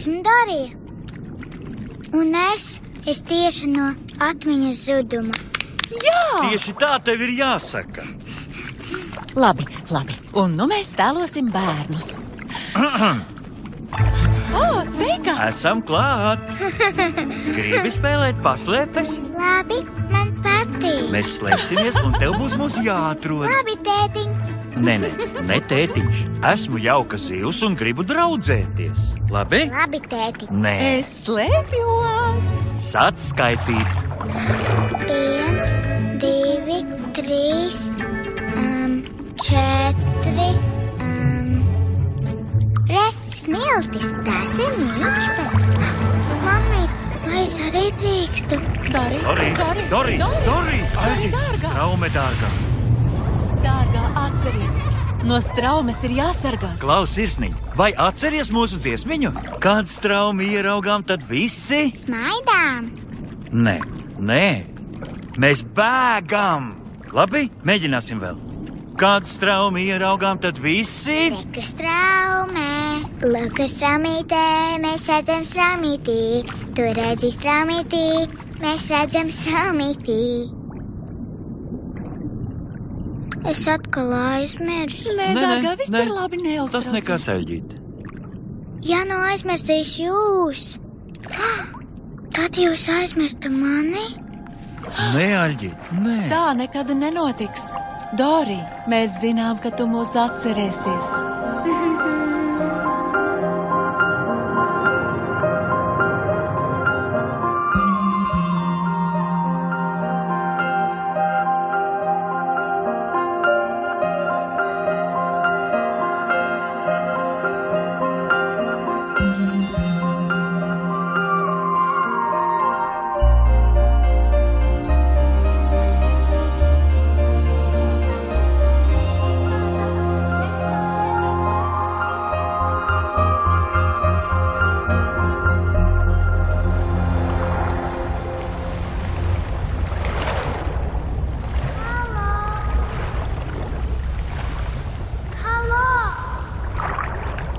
Esmu Darija. Un es, es tieši no atmiņas zuduma. Tieši tā tev ir jāsaka. Labi, labi. Un nu mēs tēlosim bērnus. O, sveika! Esam klāt! Gribi spēlēt paslēpes? Labi, man patīk. Mēs slēpsimies, un tev būs mūs jāatrod. Labi, tētiņ. Nē, nē, ne tētiņš. Esmu jauka zivs un gribu draudzēties. Labi? Labi, tētiņ. Nē, Es slēpjos! sāc skaitīt. Viens, divi, trīs, um, četri. Um, re, smiltis, tas ir mīkstas. Mamīt, vai es arī drīkstu? Dari, Dori, dari, Dori, Dori, Aļģi, dārgā. straume dārgā. Dārgā, atceries! No straumes ir jāsargās. Klaus sirsniņ, vai atceries mūsu dziesmiņu? Kad straumi ieraugām, tad visi? Smaidām! Nē, nē, mēs bēgam. Labi, mēģināsim vēl. Kad straumi ieraugām, tad visi? Reku straumē, lūku straumītē, mēs redzam straumītī. Tu redzi straumītī, mēs redzam straumītī. Es atkal aizmirsu. Nē, Nē, nē, viss nē. ir labi, neuztraucies. Tas nekas aļģīt. Ja nu aizmirsīšu jūs, tad jūs aizmirstu mani. Nē, aļģīt, nē. Tā nekad nenotiks. Dori, mēs zinām, ka tu mūs atcerēsies.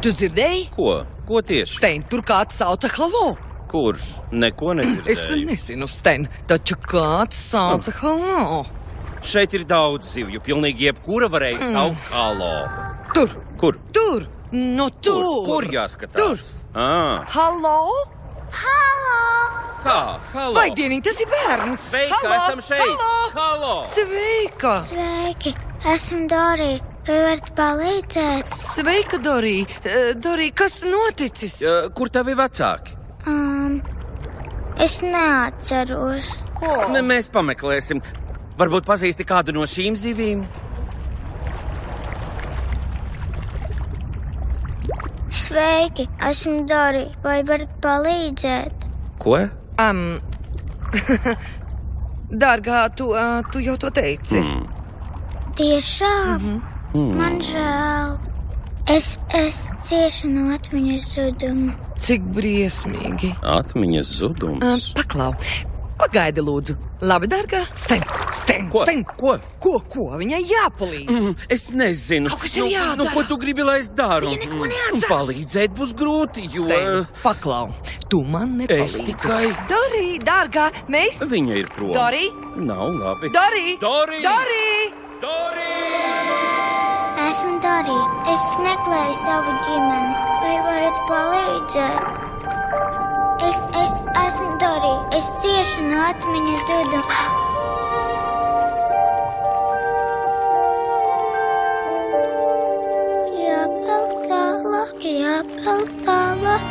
Tu dzirdēji? Ko? Ko tieši? Stein, tur kāds sauca halo. Kurš? Neko Es nedzirdēju. nezinu, Stein, taču kāds sauca halo. Šeit ir daudz zivju. Pilnīgi jebkura varēja saukt halo. Tur, Kur? tur, no tur. Tur, kur jāskatās? Ah, Halo? kā? Halo! Vai dienīgi tas ir bērns? Sveika, Halo, esam šeit! Halo. Halo! Sveika! Sveiki! Esmu Dorija. Vai varat palīdzēt? Sveika, Dorī! Eh, Dorī, kas noticis? Ja, kur tavi vecāki? Um, es neatceros. Ne, mēs pameklēsim. Varbūt pazīsti kādu no šīm zivīm? Sveiki! Esmu Dorija. Vai varat palīdzēt? Ko? Um, Dārgā, tu, uh, tu jau to teici. Mm. Tiešām! Mm. Man žēl. Es, es ciešu no atmiņas zuduma. Cik briesmīgi. Atmiņas Uh, zudums. paklau, pagaidi, lūdzu. Labi, dārgā. Sten, sten, Ko? sten. Ko? Ko, ko? Viņai jāpalīdz. Mm, es nezinu, kas ir nu, jādara. nu, ko tu gribi, lai es daru. Viņa neko Mm, neatceras. Palīdzēt būs grūti, jo Sten, paklau, tu man es nepalīdzi. tikai. Darī, dārgā, mēs. Viņa ir prom. Darī, Nav labi. darī, Dori! darī. Dori! Esmu Dorija. Es meklēju savu ģimeni. Vai varat palīdzēt? Es, es esmu Dorija. Es ciešu no atmiņas zuduma. Jāpeld tālāk, jāpeld tālāk,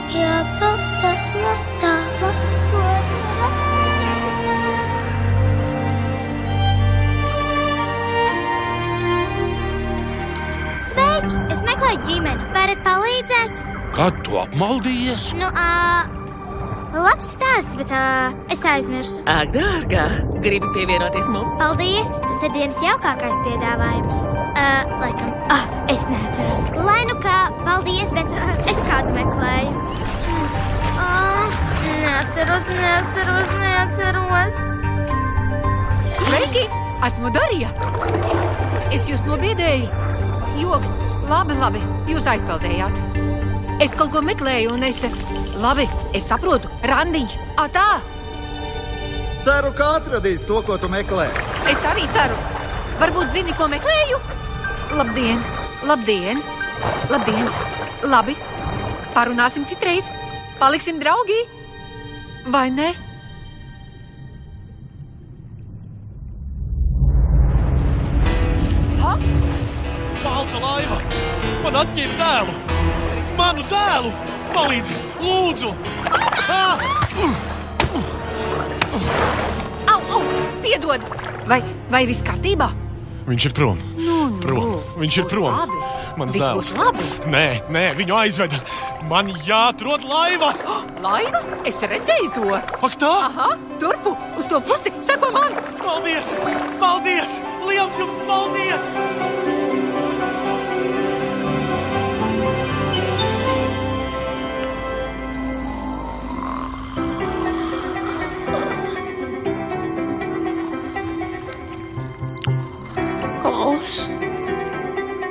Sveiki! Es meklēju ģimeni. Varat palīdzēt? Kad tu apmaldījies? Nu, ā, labs stāsts, bet ā, es aizmirsu. Ak, dārgā, gribi pievienoties mums? Paldies! Tas ir dienas jaukākais piedāvājums. Uh, laikam, ah, es neatceros. Lai nu kā, paldies, bet uh, es kādu meklēju. Uh, neatceros, neatceros, neatceros. Sveiki! Esmu Darija! Es jūs nobiedēju! Joks, labi, labi, jūs aizpeldējāt. Es kaut ko meklēju, un es. Labi, es saprotu, randiņš. Ā, tā! Ceru, ka atradīs to, ko tu meklē. Es arī ceru. Varbūt zini, ko meklēju? Labdien, labdien, labdien. Labi, parunāsim citreiz. Paliksim draugi. Vai ne? Atņēma dēlu! Manu dēlu! Palīdziet, lūdzu! Ah! Au, au, piedod! Vai, vai viss kārtībā? Viņš ir prom. Nu, Prom. Viņš ir prom. Labi. Mans Viss dēls. būs labi. Nē, nē, viņu aizveda. Man jāatrod laiva! Laiva? Es redzēju to. Ak, tā! Aha, turpu, uz to pusi. Seko man! Paldies! Paldies! Liels jums paldies!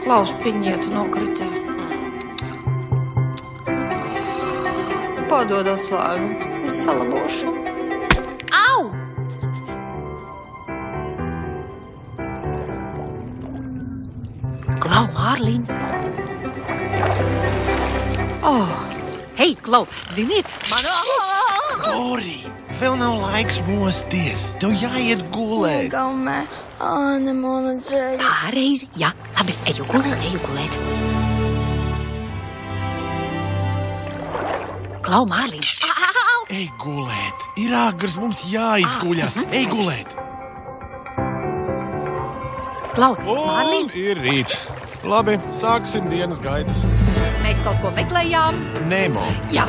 Klaus piņieta nokritē. Padod atslēgu, es salabošu. Au! Klau, Mārliņ! Oh! Hei, Klau, ziniet, man... Dori, vēl nav laiks mosties. Tev jāiet gulēt. Gaumē, Āne, mana dzēļa. Pareizi, jā, labi, eju gulēt, eju gulēt. Klau, Mārliņ! Au! Ej gulēt! Ir āgars, mums jāizguļas! Ej gulēt! Klau, Mārliņ! ir rīts. Labi, sāksim dienas gaitas. Mēs kaut ko meklējām. Nemo. Jā,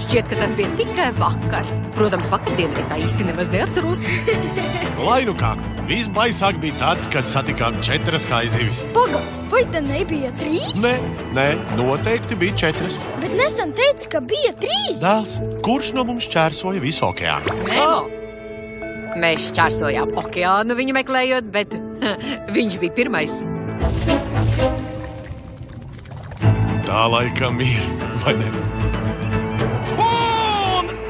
šķiet, ka tas bija tikai vakar. Protams, vakardienu es tā īsti nemaz neatceros. Lai nu kā, visbaisāk bija tad, kad satikām četras haizivis. Paga, vai te nebija trīs? Nē, nē, noteikti bija četras. Bet nesen teica, ka bija trīs. Dēls, kurš no mums čērsoja visu okeānu? Nemo. Mēs čārsojām okeānu viņu meklējot, bet viņš bija pirmais. Tā laikam ir, vai ne?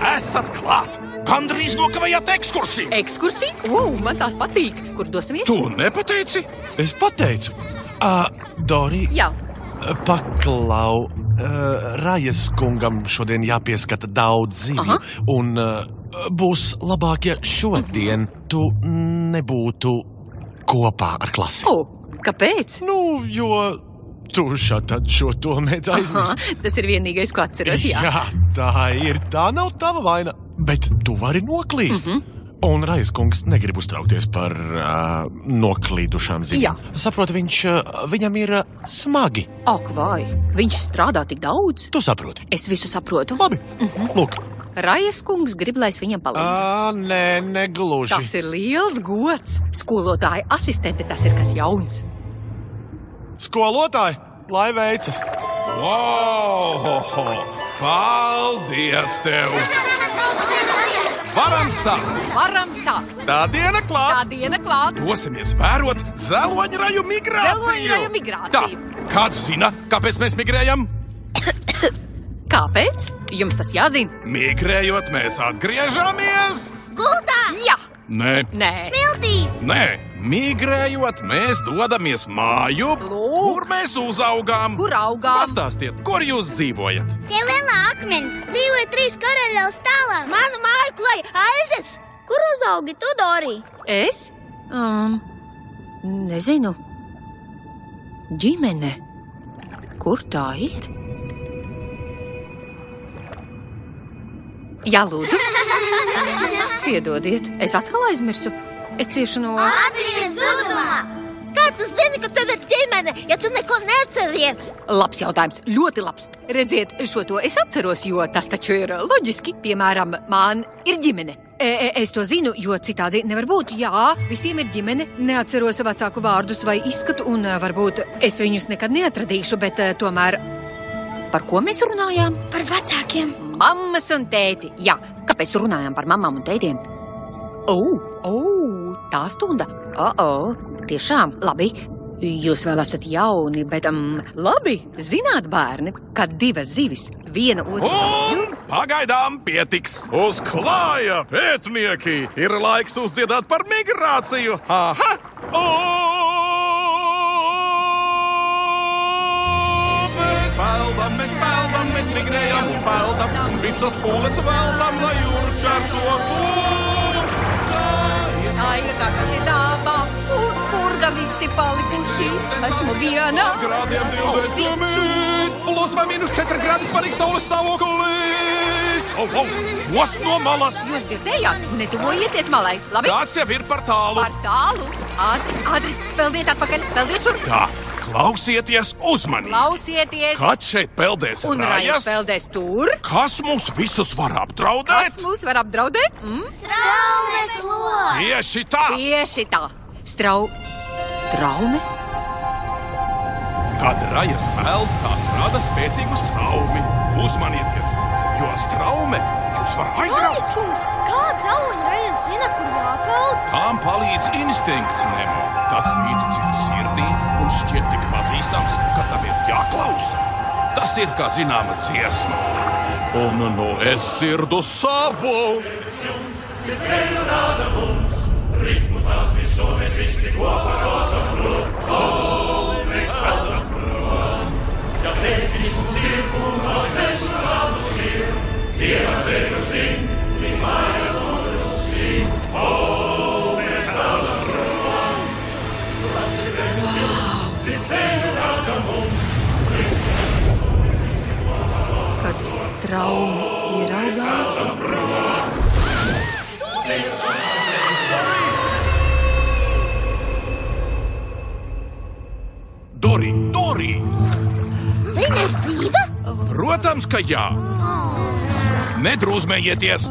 Esat klāt! Gandrīz nokavējāt ekskursiju! Ekskursija? Wow, man tās patīk. Kur dosimies? Tu nepateici? Es pateicu, uh, Dori, Jā, paklau. Uh, Rajas kungam šodien jāpieskata daudz zivju, Aha. un uh, būs labāk, ja šodien tu nebūtu kopā ar klasi. o, kāpēc? Nu, jo tu šādi šo to mēdz Aha, aizmirst. tas ir vienīgais, ko atceros. Jā. jā, tā ir. Tā nav tava vaina, bet tu vari noklīst. Mhm. Un Rajas kungs negrib uztraukties par uh, noklīdušām zīmēm. Saproti, viņš, uh, viņam ir uh, smagi. Ak, vai viņš strādā tik daudz? Tu saproti. Es visu saprotu. Labi, Mhm. lūk. Rajas kungs grib, lai es viņam palīdzu. Ā, nē, negluži. Tas ir liels gods. Skolotāja asistente tas ir kas jauns. Skolotāji, lai veicas! Wow! Paldies tev! Varam sākt! Varam sākt. Tā diena Tā klāt! diena klāt. Dosimies vērot dzeloņraju migrāciju! Dzeloņraju migrāciju. Tā, kāds zina, kāpēc mēs migrējam? Kāpēc? Jums tas jāzina? Migrējot, mēs atgriežamies! Gultā! Jā, Nē, nē. Pildīs! nē, migrējot, mēs dodamies māju, Lūk. kur mēs uzaugām. Kur augām? Pastāstiet, kur jūs dzīvojat? Pie lielā akmens dzīvoja trīs karaļus tālāk. Manu māju klāja Aldes! Kur uzaugi tu, Dori? Es? Um, nezinu. Ģimene. Kur tā ir? Jā, lūdzu. Piedodiet, es atkal aizmirsu. Es ciešu no. Latvijas zudumā! Kā tu zini, ka tev ir ģimene, ja tu neko neatceries? Labs jautājums, ļoti labs. Redziet, šo to es atceros, jo tas taču ir loģiski. Piemēram, man ir ģimene. E, e, es to zinu, jo citādi nevar būt. Jā, visiem ir ģimene. Neatceros vecāku vārdus vai izskatu, un e, varbūt es viņus nekad neatradīšu, bet e, tomēr. Par ko mēs runājām? Par vecākiem. Mammas un tēti. Jā, kāpēc runājām par mamām un tētiem? O, oh, tā stunda. Oh, oh, tiešām labi. Jūs vēl esat jauni, bet um, labi, zināt, bērni, ka divas zivis, viena otru. Un pagaidām pietiks. Uz klāja, pētnieki, ir laiks uzdziedāt par migrāciju. Aha! O! Mēs peldam, mēs peldam, mēs migrējam un peldam, un visas pūles veldam, lai jūru šķērsotu. Tā ir kā kāds dāvā, kur, kur gan visi palikuši. Esmu viena. Grādiem 20, plus vai mīnus 4 grādi svarīgs saules stāvoklis. Oh, oh, nost no malas! Jūs dzirdējāt? Netuvojieties malai. Labi? Tas jau ir par tālu. Par tālu. Ātri, ātri, peldiet atpakaļ, peldiet šurp. Tā, klausieties uzmanīgi! Klausieties! Kad šeit peldēs Un rajas rajas, peldēs tur. kas mūs visus var Kas apdraudēt? mūs var apdraudēt? Mm? Straumes loks! Tieši tā! Tieši tā. Strau... Straume? Kad rajas peld, tās rada spēcīgu straumi. Uzmanieties, jo straume jūs var aizraut. Mājas kungs, kā dzeloņa reizes zina, kur jāpeld? Tām palīdz instinkts, Nemo. Tas mīt dziļi sirdī un šķiet tik pazīstams, ka tam ir jāklausa. Tas ir kā zināma dziesma. Un nu es dzirdu savu. Kad straumi ieraugā. Dori, Dori! Viņa ir dzīva? Protams, ka jā! Nedrūzmējieties!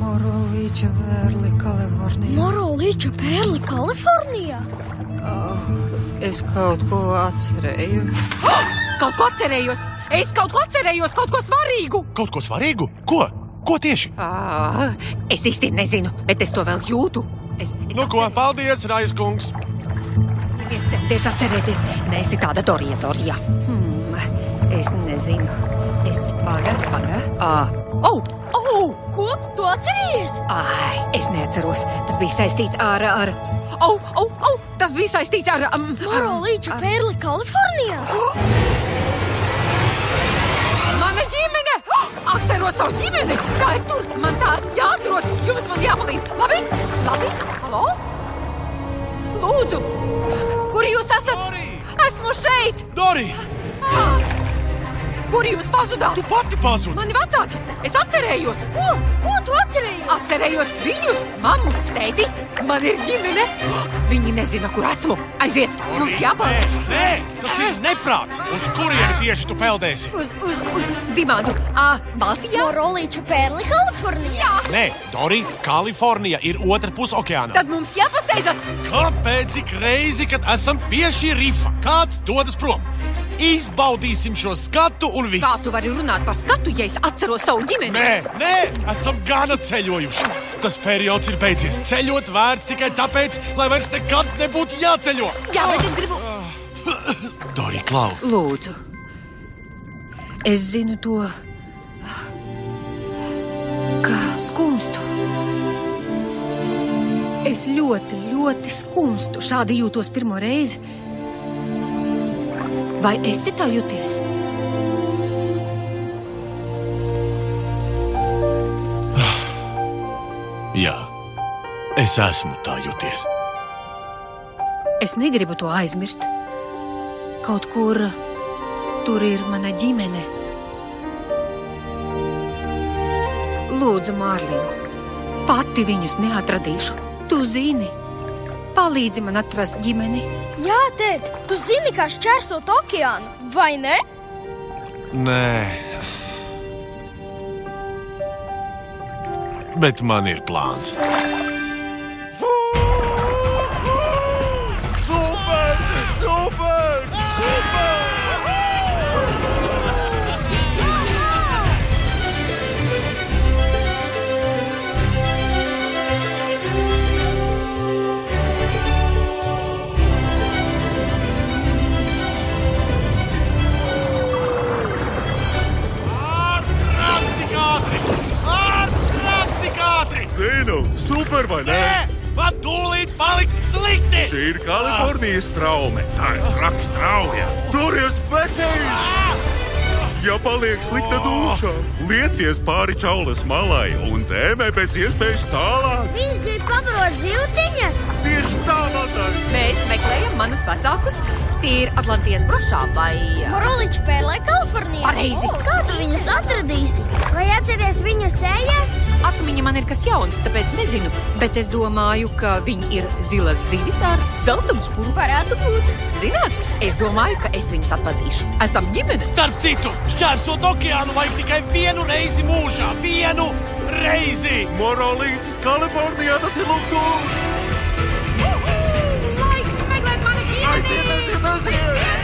Morolīča vērli Kalifornijā. Morolīča pērli Kalifornijā? Es kaut ko atcerēju. Kaut ko atcerējos! Es kaut ko atcerējos, kaut ko svarīgu! Kaut ko svarīgu? Ko? Ko tieši? À, es īsti nezinu, bet es to vēl jūtu. Es, es Nu, ko? Paldies, Rais kungs! Es centies atcerēties, nesi tāda Dorija, Dorija. Hmm, es nezinu. Es paga, paga. Ah, oh, oh! Ko? Tu atceries? Ai, es neatceros. Tas bija saistīts ar. ar... Oh, oh, oh! Tas bija saistīts ar. Um, Morolīča pērli Kalifornijā? Mana ģimene! Atceros savu ģimeni! Tā ir tur! Man tā jāatrod! Jums man jāpalīdz! Labi? Labi? Halo? Lūdzu! Kur jūs esat? Dori! Esmu šeit! Dori! Ah! Kur jūs pazudāt? Tu pati pazudi! Mani vecāki! Es atcerējos! Ko? Ko tu atceries? Atcerējos viņus! Mammu, tēti! Man ir ģimene! Viņi nezina, kur esmu! Aiziet! Mums jāpaliek! Nē, nē, tas ir neprāts! Uz kurieni tieši tu peldēsi? Uz, uz, uz Dimantu! Ā, Baltijā! Morolīča pērli Kalifornijā? Nē, Dori, Kalifornija ir otra puse okeāna. Tad mums jāpasteidzas! Kāpēc tik reizi, kad esam pie šī rifa? Kāds dodas prom? Izbaudīsim šo skatu un viss! Kā tu vari runāt par skatu, ja es atceros savu ģimeni? Nē, nē, esam gana ceļojuši. Tas periods ir beidzies. Ceļot vērts tikai tāpēc, lai vairs nekad nebūtu jāceļo. Jā, bet es gribu. Dori, klau! Lūdzu, es zinu to, kā skumstu. Es ļoti, ļoti skumstu. Šādi jūtos pirmo reizi. Vai esi tā jūties? Jā, es esmu tā jūties. Es negribu to aizmirst. Kaut kur tur ir mana ģimene. Lūdzu, Mārliņ, pati viņus neatradīšu. Tu zini, palīdzi man atrast ģimeni. Jā, tēt, tu zini, kā šķērsot okeānu, vai ne? Nē. Bet man ir plāns. Vai ne? Man tūlīt paliks slikti! Šī ir Kalifornijas traume. Tā ir traka strauja. Turies vecēji! Ja paliek slikta duša, liecies pāri čaulas malai un tēmē pēc iespējas tālāk. Viņš grib pabarot zivtiņas. Tieši tā, mazai. Mēs meklējam manus vecākus. Tie ir Atlantijas brošā vai... Moroliņš spēlē Kalifornijā. Pareizi. Kā tu viņus atradīsi? Vai atceries viņu sejas? Atmiņa man ir kas jauns, tāpēc nezinu. Bet es domāju, ka viņi ir zilas zivis ar dzeltenu spuru. Varētu būt. Zināt, es domāju, ka es viņus atpazīšu. Esam ģimene. Starp citu, šķērsot okeānu vajag tikai vienu reizi mūžā. Vienu reizi! Morolītis Kalifornijā tas ir lūk tur! Laiks meklēt manu ģimeni! Aiziet, aiziet, aiziet! Negrūt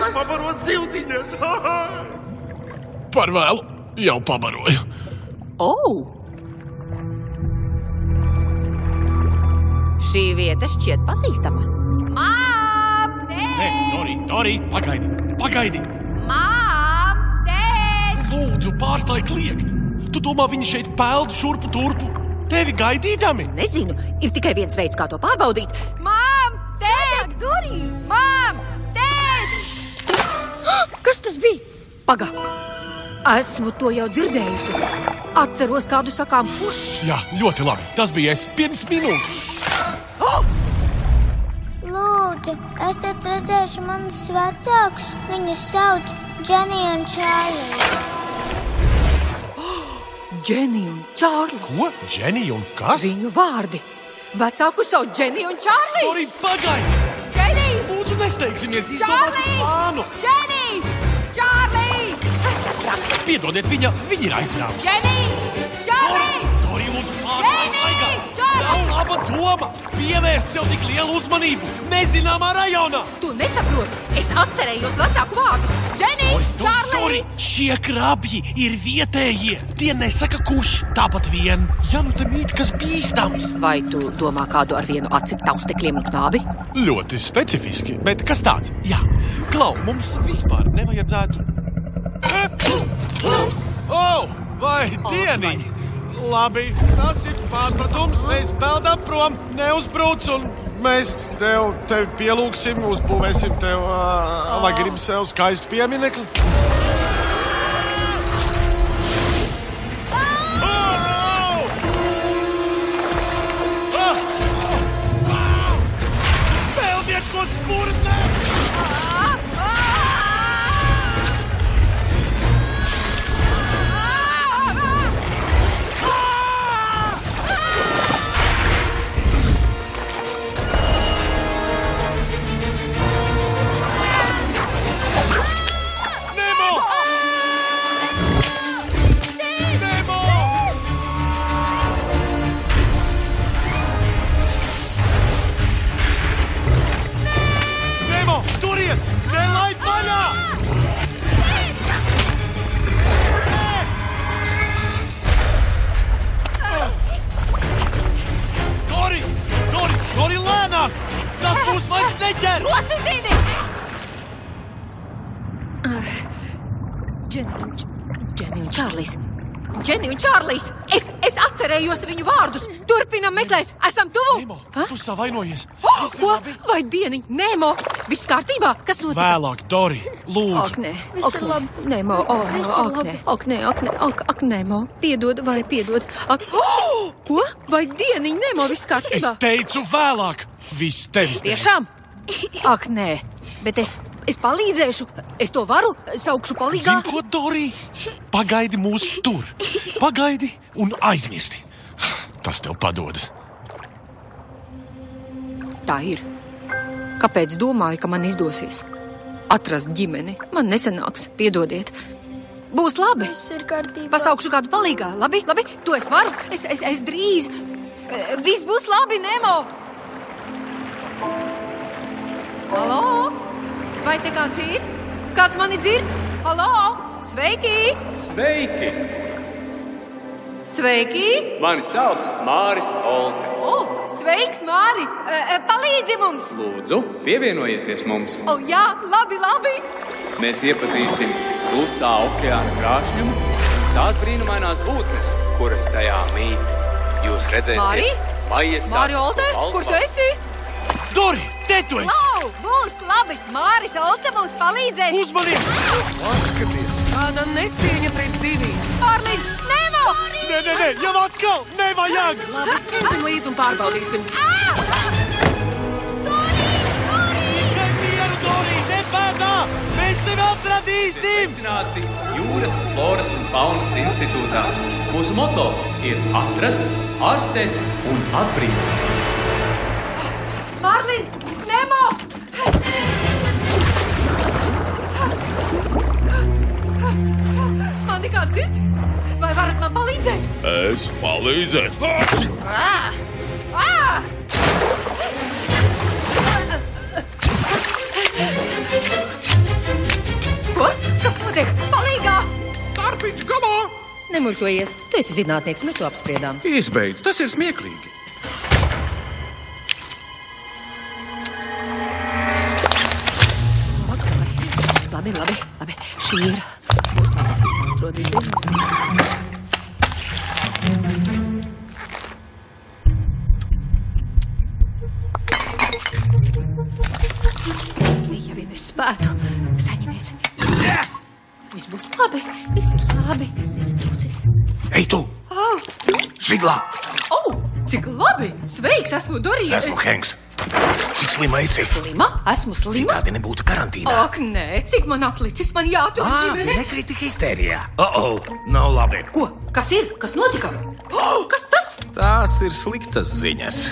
Vecākus. pabarot siltiņas! Par vēlu jau pabaroju. Oh! Šī vieta šķiet pazīstama. Mām! Nē, Dori, Dori, pagaidi, pagaidi! Mām! Tēt! Lūdzu, pārstāj kliegt! Tu domā, viņi šeit peld šurpu turpu? Tevi gaidīdami! Nezinu, ir tikai viens veids, kā to pārbaudīt. Mām! Sēd! Durī! Mām! Kas tas bija? Paga! Esmu to jau dzirdējusi. Atceros, kādu sakām puš. Jā, ļoti labi. Tas bija es pirms minūtes. Lūdzu, es te redzēšu manus vecākus. Viņus sauc Dženija un Čārlis. Dženija un Čārlis. Ko? Dženija un kas? Viņu vārdi. Vecāku sauc Dženija un Čārlis. Dori, pagaidi! Dženija! Lūdzu, nesteigsimies, izdomāsim plānu! Dženija! Piedodiet, viņa, viņa ir aizrāvusi. Lūdzu, pārstāj Dženij! maigā! Čārli! Nav laba doma! Pievērst sev tik lielu uzmanību nezināmā rajonā! Tu nesaproti! Es atcerējos vecāku vārdus! Čārlis! Dori, šie krabji ir vietējie! Tie nesaka kuš, tāpat vien, ja nu te mīt kas bīstams. Vai tu domā kādu ar vienu aci taustekļiem un knābi? Ļoti specifiski, bet kas tāds? Jā, Klau, mums vispār nevajadzētu. Oh, vai dieniņ! Labi, tas ir pārpratums. Mēs peldam prom, neuzbrūc, un mēs tev, tev pielūgsim, uzbūvēsim tev, uh, vai gribi sev skaistu pieminekli. Neķer! Droši zini! Dženija un, Dženija un Čārlis. Dženija un Čārlis! Es, es atcerējos viņu vārdus! Turpinam meklēt! Esam tuvu! Nemo, tu savainojies! Oh, ko? Vai dieniņ? Nemo! Viss kārtībā? Kas notika? Vēlāk, Dori, lūdzu! Ak, nē, Viss ir labi. Nemo, ir ak, nē, ak, nē, ak, nē, ak, ak, Nemo, piedod vai piedod. Ak, oh, ko? Vai dieniņ, Nemo, viss Es kārtībā? teicu vēlāk! Viss tevis! Tiešām? Ak, nē, bet es, es palīdzēšu. Es to varu, saukšu palīgā. Zini, ko, Dori? Pagaidi mūs tur! Pagaidi un aizmirsti! Tas tev padodas! Tā ir. Kāpēc domāju, ka man izdosies? Atrast ģimeni. Man nesanāks, piedodiet. Būs labi. Viss ir kārtībā. Pasaukšu kādu palīgā. Labi, labi, to es varu. Es, es, es drīz. Viss būs labi, Nemo. Halo? Vai te kāds ir? Kāds mani dzird? Halo? Sveiki! Sveiki! Sveiki! Mani sauc Māris Olte. O, sveiks, Māri! E, e, palīdzi mums! Lūdzu, pievienojieties mums! O, jā, labi, labi! Mēs iepazīsim klusā okeāna krāšņumu un tās brīnumainās būtnes, kuras tajā mīt. Jūs redzēsiet, Māri? Māri Olte, kur tu esi? Dori, te tu esi! Lau, būs labi! Māris Olte mums palīdzēs! Uzmanību! Paskaties! Kāda necieņa pret zivīm! Pārlīd, Nemo! Nē, nē, nē, jau atkal! Nevajag! Labi, ņemsim līdzi un pārbaudīsim. Mēs tevi atradīsim! Sveicināti Jūras, Floras un Faunas institūtā. Mūsu moto ir atrast, ārstēt un atbrīvot. Pārlīd, Nemo! Man nekā dzird? Vai varat man palīdzēt? Es palīdzētu. Ah! Ah! Ko? Kas notiek? Palīgā! Tarpiņš galā! Nemuļķojies, tu esi zinātnieks, mēs to apspriedām. Izbeidz, tas ir smieklīgi. Šī ir. Būs labi, atrodīsim. Ja vien es spētu, saņemies. Viss būs labi, viss ir labi. Nesatraucies. Ej, tu! Oh, Žiglā! oh, cik labi! Sveiks, esmu Dorija! Esmu Henks. Cik slima esi? Slima? Esmu slima? Citādi nebūtu karantīnā. Ak, nē, cik man atlicis, man jātur Ā, ģimene. nekriti histērijā. Oh, oh, nav labi. Ko? Kas ir? Kas notika? Oh, kas tas? Tās ir sliktas ziņas.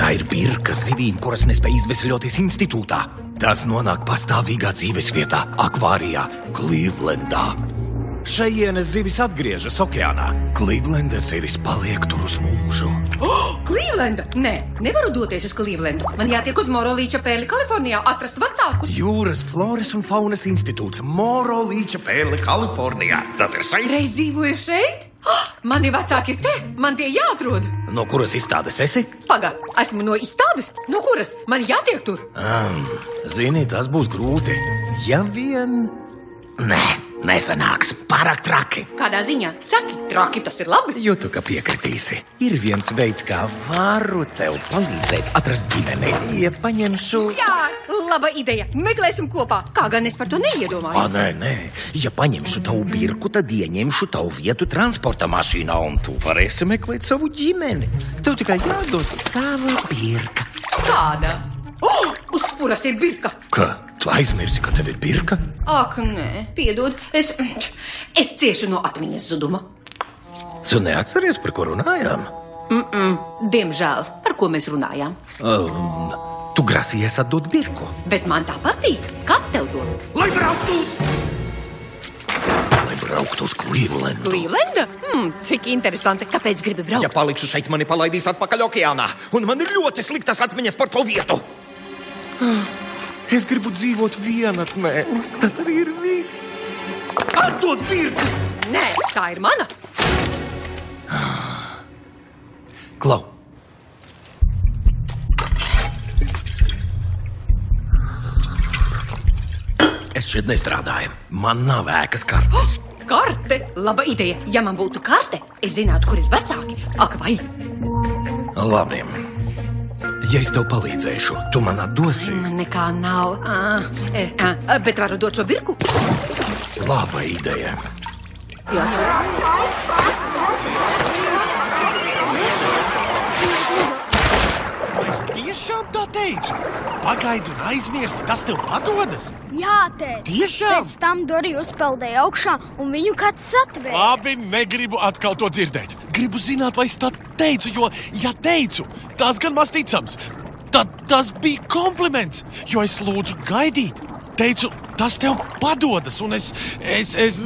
Tā ir birka zivīm, kuras nespēja izvesļoties institūtā. Tas nonāk pastāvīgā dzīves vietā, akvārijā, Clevelandā. Šajienes zivis atgriežas okeānā. Clevelandas zivis paliek tur uz mūžu. Oh, Clevelanda! Nē, nevaru doties uz Clevelandu. Man jātiek uz Morolīča pēli Kalifornijā, atrast vecākus. Jūras floras un faunas institūts Moro Līča Pēle, Kalifornijā. Tas ir šeit. Reiz dzīvoju šeit? Oh, mani vecāki ir te, man tie jāatrod. No kuras izstādes esi? Paga, esmu no izstādes? No kuras? Man jātiek tur. Um, zini, tas būs grūti. Ja vien. Nē, nesanāks. Pārāk traki. Kādā ziņā? Saki, traki tas ir labi. Jūtu, ka piekritīsi. Ir viens veids, kā varu tev palīdzēt atrast ģimeni. Ja paņemšu. Jā, laba ideja. Meklēsim kopā. Kā gan es par to neiedomājos? nē, nē, ja paņemšu tavu birku, tad ieņemšu tavu vietu transporta mašīnā, un tu varēsi meklēt savu ģimeni. Tev tikai jādod sava birka. Kāda? Oh, uz spuras ir birka. Kā? Tu aizmirsi, ka tev ir birka? Ak, nē, piedod. Es, es ciešu no atmiņas zuduma. Tu neatceries, par ko runājām? Mm -mm, diemžēl, par ko mēs runājām. Um, tu grasījies atdot birku. Bet man tā patīk. Kā tev to? Lai brauktu uz! Lai brauktu uz Clevelandu. Clevelanda? Hmm, cik interesanti. Kāpēc gribi braukt? Ja palikšu šeit, mani palaidīs atpakaļ okeānā, un man ir ļoti sliktas atmiņas par to vietu. Es gribu dzīvot vienatnē, tas arī ir viss. Atdod birku! Nē, tā ir mana. Klau! Es šeit nestrādāju. Man nav ēkas kartes. Karte, laba ideja. Ja man būtu karte, es zinātu, kur ir vecāki. Ak, vai? Labi. Ja es tev palīdzēšu, tu man atdosi. Man nekā nav. Ah, eh, ah, bet varu dot šo birku? Laba ideja. Jā. Es tiešām tā teicu. Pagaidi un aizmirsti, tas tev padodas. Jā, tēt. Tiešām? Pēc tam Dorija uzpeldēja augšā un viņu kāds satvēra. Labi, negribu atkal to dzirdēt. Gribu zināt, vai es tā teicu, jo, ja teicu, tas gan maz ticams. Tad tas bija kompliments, jo es lūdzu gaidīt. Teicu, tas tev padodas, un es, es, es,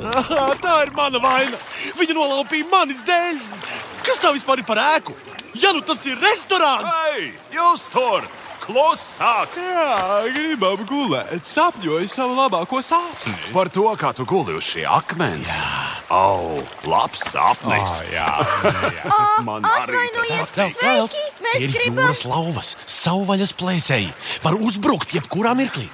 tā ir mana vaina. Viņa nolaupīja manis dēļ. Kas tā vispār ir par ēku? Ja nu tas ir restorāns! Ei, jūs tur! Klusāk! Jā, gribam gulēt. Sapņoju savu labāko sapni. Par to, kā tu guli uz šī akmens. Jā, Oh, labs sapnis. Oh, jā, Man arī tas patīk. sveiki! Mēs Ir gribam. jūras lauvas, savvaļas plēsēji. Var uzbrukt jebkurā mirklī.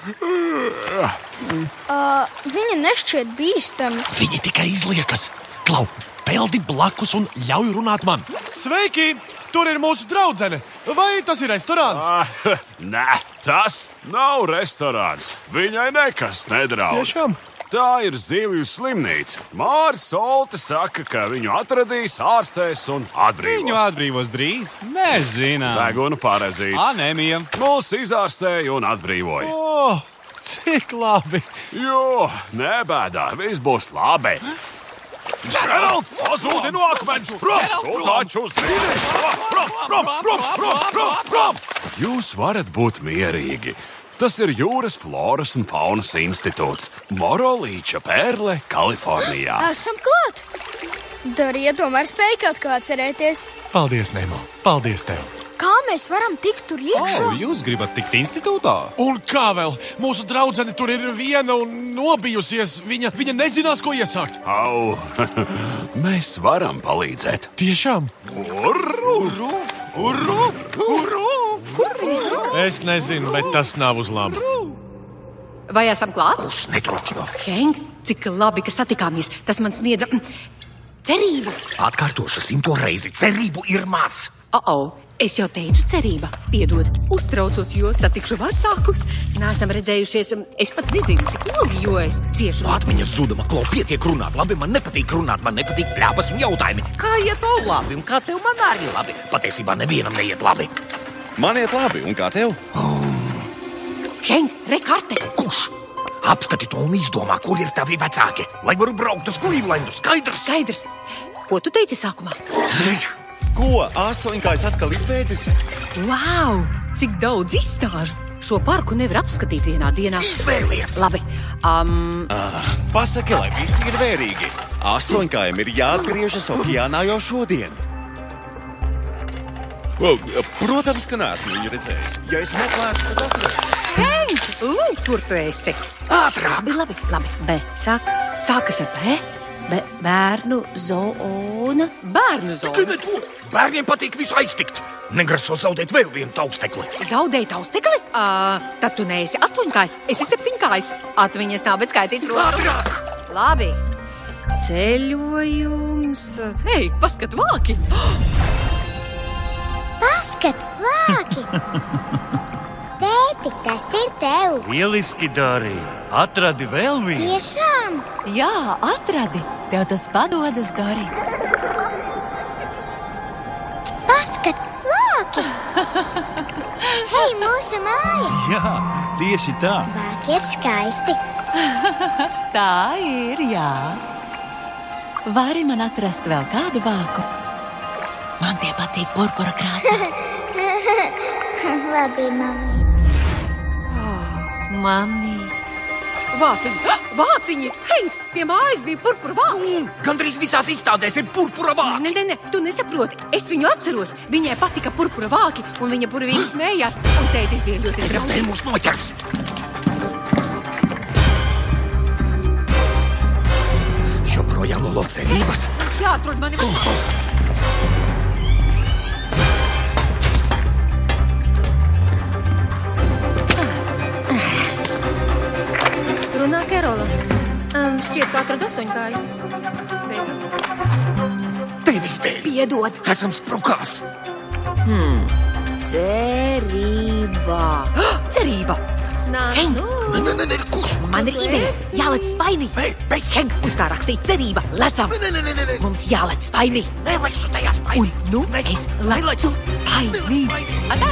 Uh, viņa nešķiet bīstami. Viņi tikai izliekas. Klau, peldi blakus un ļauj runāt man. Sveiki! Tur ir mūsu draudzene. Vai tas ir restorāns? Ah, Nē, tas nav restorāns. Viņai nekas nedraud. Tiešām? Tā ir zivju slimnīca. Māris Solte saka, ka viņu atradīs, ārstēs un atbrīvos. Viņu atbrīvos drīz. Mēs zinām. Deguna parezīts. Anēmija. Mūs izārstēja un atbrīvoja. O, cik labi! Jo, nebēdā, viss būs labi. Gerald, pazūdi no akmens! Prom! Tu taču zini! Prom, prom, prom, prom, prom, prom! Jūs varat būt mierīgi. Tas ir Jūras floras un faunas institūts. Morolīča pērle, Kalifornijā. Esam klāt! Darīja tomēr spēja kaut ko atcerēties. Paldies, Nemo! Paldies tev! Kā mēs varam tikt tur iekšā? O, jūs gribat tikt institūtā? Un kā vēl? Mūsu draudzene tur ir viena un nobijusies. Viņa, viņa nezinās, ko iesākt. Au, mēs varam palīdzēt. Tiešām? Urru! Uru! Uru! Es nezinu, bet tas nav uz labu. Vai esam klāt? Kurš netrokšņo? Henk, cik labi, ka satikāmies. Tas man sniedza mm, cerību. Atkārtošu simto reizi. Cerību ir maz. Oh, oh. Es jau teicu, cerība. Piedod, uztraucos, jo satikšu vecākus. Nesam redzējušies, mm, es pat nezinu, cik ilgi, jo es cieši No atmiņas zuduma, klau, pietiek runāt. Labi, man nepatīk runāt, man nepatīk pļāpas un jautājumi. Kā iet tev labi un kā tev man arī labi? Patiesībā nevienam neiet labi. Man iet labi, un kā tev? Henk, rekarte! Kurš? Apskati to un izdomā, kur ir tavi vecāki, lai varu braukt uz Clevelandu. Skaidrs? Skaidrs. Ko tu teici sākumā? Ko? Astoņkājs atkal izbeidzis? Wow! Cik daudz izstāžu! Šo parku nevar apskatīt vienā dienā. Izvēlies! Labi. Um, Ah, pasaki, lai visi ir vērīgi. Astoņkājiem ir jāatgriežas okeānā jau šodien. O, protams, ka neesmu viņu redzējis. Ja es meklētu, tad atrastu. Henk, lūk, tur tu esi. Ātrāk! Labi, labi. B. Sāk, sākas ar B. B. Bērnu zona. Bērnu Tikai zona. ne to! Bērniem patīk visu aiztikt. Negraso zaudēt vēl vienu taukstekli. Zaudēji taustekli? Uh, tad tu neesi astoņkājs, esi septiņkājs. Atmiņas nav, bet skaitīt rokas. Ātrāk! Labi. Ceļojums. Hei, paskat vāki! Paskat, vāki! Tēti, tas ir tev! Lieliski darīja. Atradi vēl vienu. Tiešām! Jā, atradi. Tev tas padodas, Dori. Paskat, vāki! Hei, mūsu māja! Jā, tieši tā. Vāki ir skaisti! Tā ir, jā. Vari man atrast vēl kādu vāku? Man tie patīk purpura krāsā. Labi, mamma! Mamīt. Vāciņi! Vāciņi! Henk, pie mājas bija purpura vāks! Gandrīz visās izstādēs ir purpura vārds. Nē, nē, nē, tu nesaproti. Es viņu atceros. Viņai patika purpura vāki, un viņa burvīgi smējās. Un tētis bija ļoti Tas draugs. dēļ mūs noķers. Joprojām lolo cerības. Jāatrod mani. Runā Kerola. Um, šķiet, ka atradu astoņkāju. Tevis dēļ. Piedod. Esam sprukās. Hmm. Cerība. Cerība. Henk, Nē, nē, nē, nē, kurš? man ir ideja. Jālec spainī. Ei, beidz! Henk, uz tā rakstīja cerība. Lecam. Nē, nē, nē, nē, nē. Mums jālec spainī. Nelaišu tajā spaini. Un nu es lecu spainī. Atā!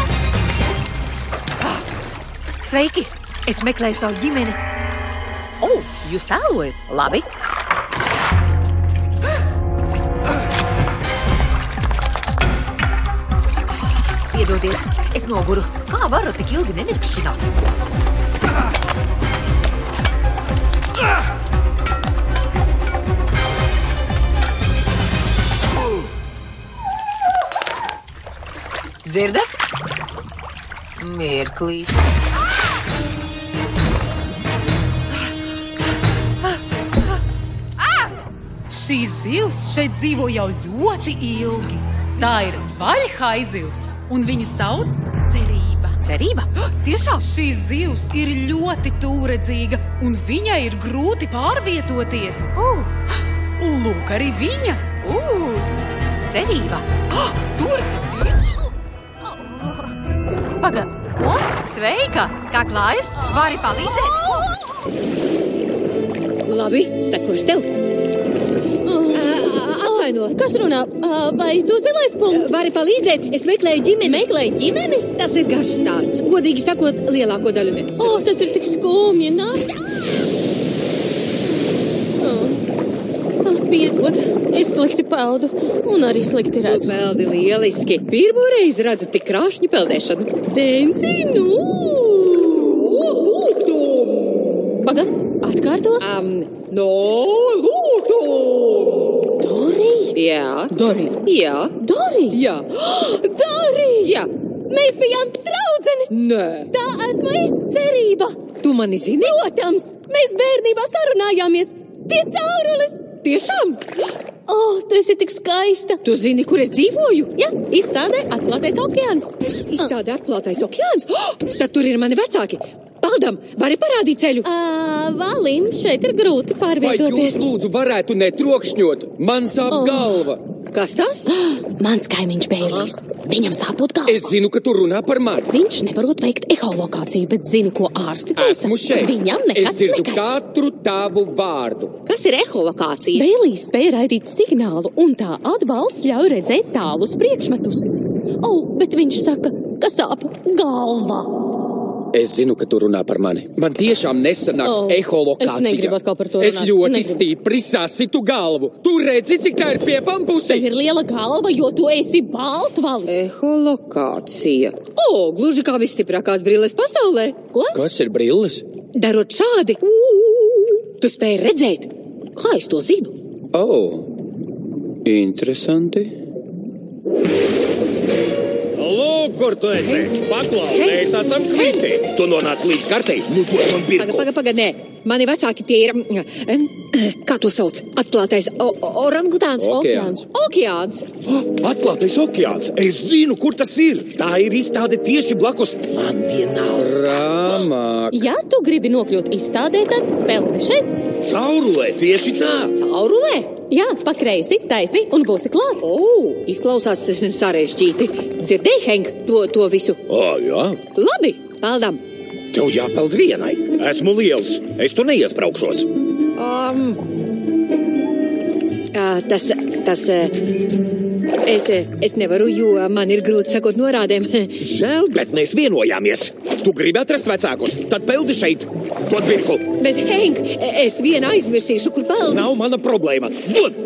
Sveiki! Es meklēju savu ģimeni. O, jūs tēlojat? Labi. Piedodiet, es noguru. Kā varu tik ilgi nemirkšķināt? Dzirdat? Mirklīt. Šī zivs šeit dzīvo jau ļoti ilgi. Tā ir vaļhaizivs, un viņu sauc cerība. Cerība? Tiešām šī zivs ir ļoti tūredzīga, un viņai ir grūti pārvietoties. Uh. Un lūk, arī viņa. Uh. Cerība. Oh, tu esi zivs! Paga, ko? Sveika! Kā klājas? Vari palīdzēt? Labi, sekošu tev. Atvaino, kas runā? Vai tu zilais punkts? Vari palīdzēt? Es meklēju ģimeni. Meklēji ģimeni? Tas ir garš stāsts. Godīgi sakot, lielāko daļu ne. O, tas ir tik skumji. Nāc! Oh. Ah, Piedod, es slikti peldu un arī slikti redzu. Peldi lieliski. Pirmo reizi redzu tik krāšņu peldēšanu. Tenci, nu! Lūk, tu! Paga, atkārto. Um, no, tu! Jā. Dorija! Jā. Dorija! Jā. Dorija! Jā. Mēs bijām draudzenes! Nē. Tā esmu es, cerība! Tu mani zini? Protams, mēs bērnībā sarunājāmies. Pie caurules! Tiešām? O, oh, tu esi tik skaista! Tu zini, kur es dzīvoju? Jā, izstādē atklātais okeāns. Izstādē atklātais okeāns? Oh, tad tur ir mani vecāki. Paldam, vari parādīt ceļu? Uh, Valim, šeit ir grūti Vai jūs pārvietoties. lūdzu varētu netrokšņot? Man sāp Oh. galva. Kas tas? Mans kaimiņš Bēlīs. Viņam sāpot galva. Es zinu, ka tu runā par mani. Viņš nevarot veikt eholokāciju, bet zini, ko ārsti teica. Esmu šeit. Viņam Es nekas dzirdu nekaiš. katru tavu vārdu. Kas ir eholokācija? Bēlīs spēja raidīt signālu, un tā atbalsts ļauj redzēt tālus priekšmetus. O, oh, bet viņš saka, ka sāp galva. Es zinu, ka tu runā par mani. Man tiešām nesanāk Oh, oh, eholokācija. es negribu atkal par to Es runāt. ļoti Negribu. stipri sasitu galvu. Tu redzi, cik tā ir piepampusi? Tev ir liela galva, jo tu esi baltvalis. Eholokācija. O, gluži kā visstiprākās brilles pasaulē. Ko? Kas ir brilles? Darot šādi, tu spēj redzēt. Kā es to zinu? Oh, interesanti. Lūk, kur tu esi? Paklau, mēs esam kviti. Tu nonāc līdz kartei. Nu, dod man Paga, birku. paga, paga, nē. Mani vecāki tie ir. em, Kā to sauc? Atklātais orangutāns. Okeāns. Okeāns. Atklātais okeāns. Es zinu, kur tas ir. Tā ir izstāde tieši blakus. Man vienalga. Rāmāk. Ja tu gribi nokļūt izstādē, tad peldi šeit. Caurulē tieši tā. Caurulē? Jā, pakreisi, taisni un būsi klāt. O, izklausās sarežģīti. Dzirdēji, Henk, to, to visu? O, jā. Labi, peldam. Tev jāpeld vienai. Esmu liels. Es tu neiespraukšos. Um, tas, tas. Es, es nevaru, jo man ir grūti sakot norādēm. Žēl, bet mēs vienojāmies. Tu gribi atrast vecākus, tad peldi šeit. Dod birku. Bet, Henk, es vienu aizmirsīšu, kur pelnu. Nav mana problēma. Dod!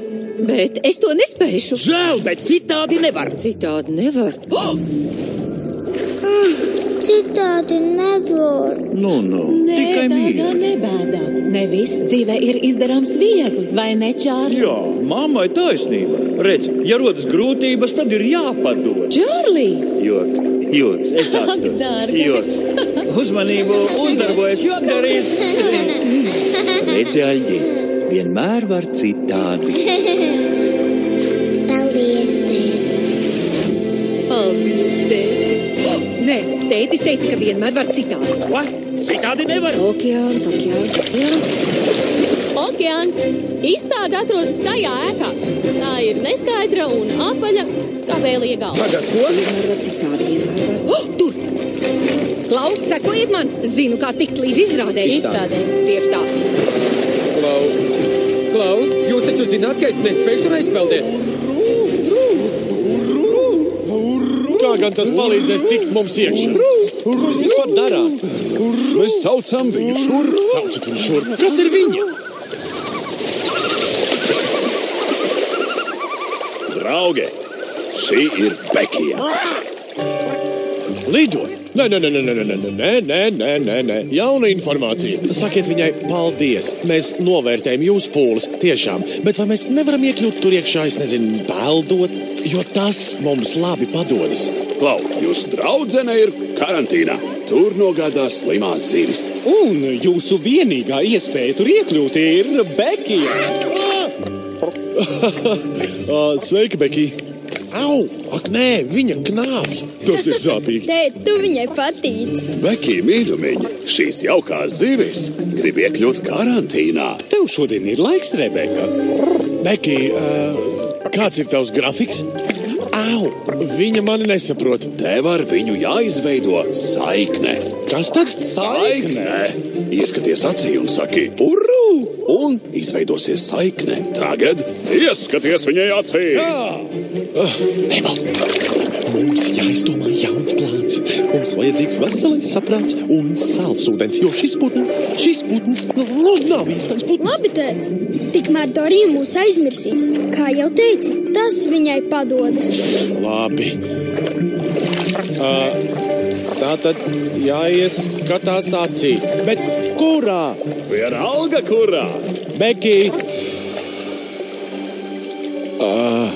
Bet es to nespēšu. Žēl, bet citādi nevar. Citādi nevar. Oh! Citādi nevar. Nu, nu, tikai Nē, mīļi. dārgā, nebēdā. Ne viss dzīvē ir izdarāms viegli, vai ne, Čārli? Jā, mammai taisnība. Redz, ja rodas grūtības, tad ir jāpadod. Čārli! Joks, joks, es dārgais. Joks. Uzmanību, uzdarbojas, jo darīt. Redzi, Aļģi, vienmēr var citādi. Paldies, tēti. Paldies, tēti. Oh, nē, tētis teica, ka vienmēr var citādi. Ko? Citādi nevar. Okeāns, okeāns, okeāns. Okeāns! Izstāde atrodas tajā ēkā. Tā ir neskaidra un apaļa, kā vēlīja galva. Tagad ko? Vienmēr citādi, vienmēr var. Oh, tur! Klau, sekojiet man! Zinu, kā tikt līdz izrādē. Izstādē. Tieši tā. Klau, Klau, jūs taču zināt, ka es nespēju tur aizpeldēt. Kā gan tas palīdzēs tikt mums iekšā? Ko jūs vispār darāt? Mēs saucam viņu šurp. Saucat viņu šurp. Kas ir viņa? Draugi, šī ir Bekija. Lido! Nē, nē, nē, nē, nē, nē, nē, nē, nē, nē. Jauna informācija. Sakiet viņai paldies. Mēs novērtējam jūsu pūles, tiešām. Bet vai mēs nevaram iekļūt tur iekšā, es nezinu, peldot? Jo tas mums labi padodas. Klau, jūsu draudzene ir karantīnā. Tur nogādās slimās zivis. Un jūsu vienīgā iespēja tur iekļūt ir Bekija. Ā, Sveika, Beki! Au! Ak, nē, viņa knāpj! Tas ir sāpīgi! Tēt, tu viņai patīc. Veki, mīļumiņ, šīs jaukās zivis grib iekļūt karantīnā. Tev šodien ir laiks, Rebeka. Beki, uh, kāds ir tavs grafiks? Au! Viņa mani nesaprot. Tev ar viņu jāizveido saikne. Kas tad? Saikne! Ieskaties acī un saki, uru! Un izveidosies saikne. Tagad ieskaties viņai acī! Uh, Nemo! Mums jāizdomā jauns plāns. Mums vajadzīgs veselais saprāts un sālsūdens, jo šis putns, šis putns nu, nav īstais putns. Labi, tēt. Tikmēr Dorija mūs aizmirsīs. Kā jau teici, tas viņai padodas. Labi. Uh, tā tad jāieskatās acī. Bet kurā? Vienalga, kurā? Beki! Uh,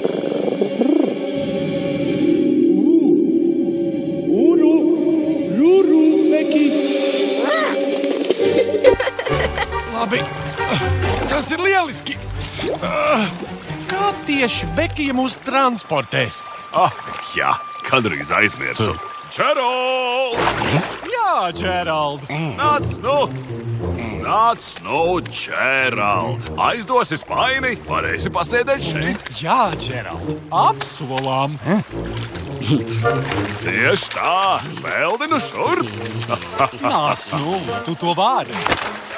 uru! Ruru! Beki! Labi, tas ir lieliski. Ah, Kā tieši Bekija mūs transportēs? Ah, jā, gandrīz aizmirsu. Čerold! Jā, Džerald! Nāc, nu! Nāc, nu, Čerald! Aizdosi spaini, varēsi pasēdēt šeit. Jā, Džerald! Apsolām! Tieši tā, peldi nu šurp! Nāc, nu, tu to vari!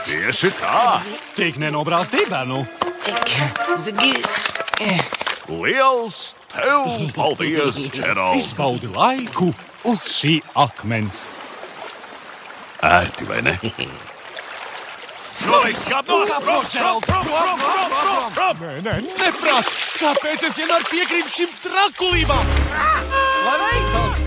Tieši tā! Tik nenobrāz dibenu! Liels tev paldies, Čerald! Izbaudi laiku uz šī akmens! Ērti vai ne? Nē, nē, neprāts! Kāpēc es vienmēr piekrītu šim trakulībām? Lai veicas!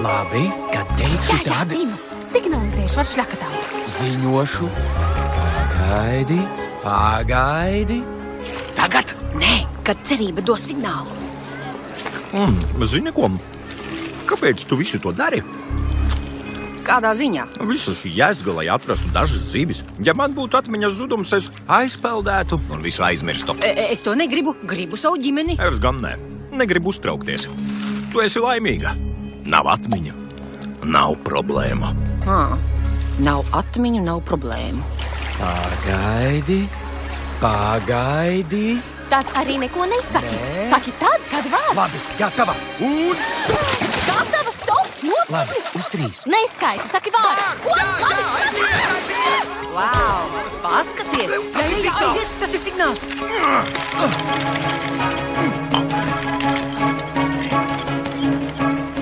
Labi, kad teikšu tādu Zinu, signalizēšu ar šļakatām. ziņošu. Pagaidi, pagaidi. Tagad? Nē, kad cerība dos signālu. Mm, zini ko? Kāpēc tu visu to dari? Kādā ziņā? Visu šī jēzga, lai atrastu dažas zivis. Ja man būtu atmiņas zudums, es aizpeldētu un visu aizmirstu. E, e, es to negribu. Gribu savu ģimeni. Es gan ne. Negribu uztraukties. Tu esi laimīga. Nav atmiņu. Nav problēmu. Ha. Nav atmiņu, nav problēmu. Pagaidi, pagaidi. Tad arī neko nesaki. Nē. Saki tad, kad var. Labi, gatava. Un Gatava, stop! Nopietni! Labi, uz trīs. Neskaiti, saki vārdu! Ko? Labi, Wow! Paskaties! Jā, jā, aiziet, tas ir signāls!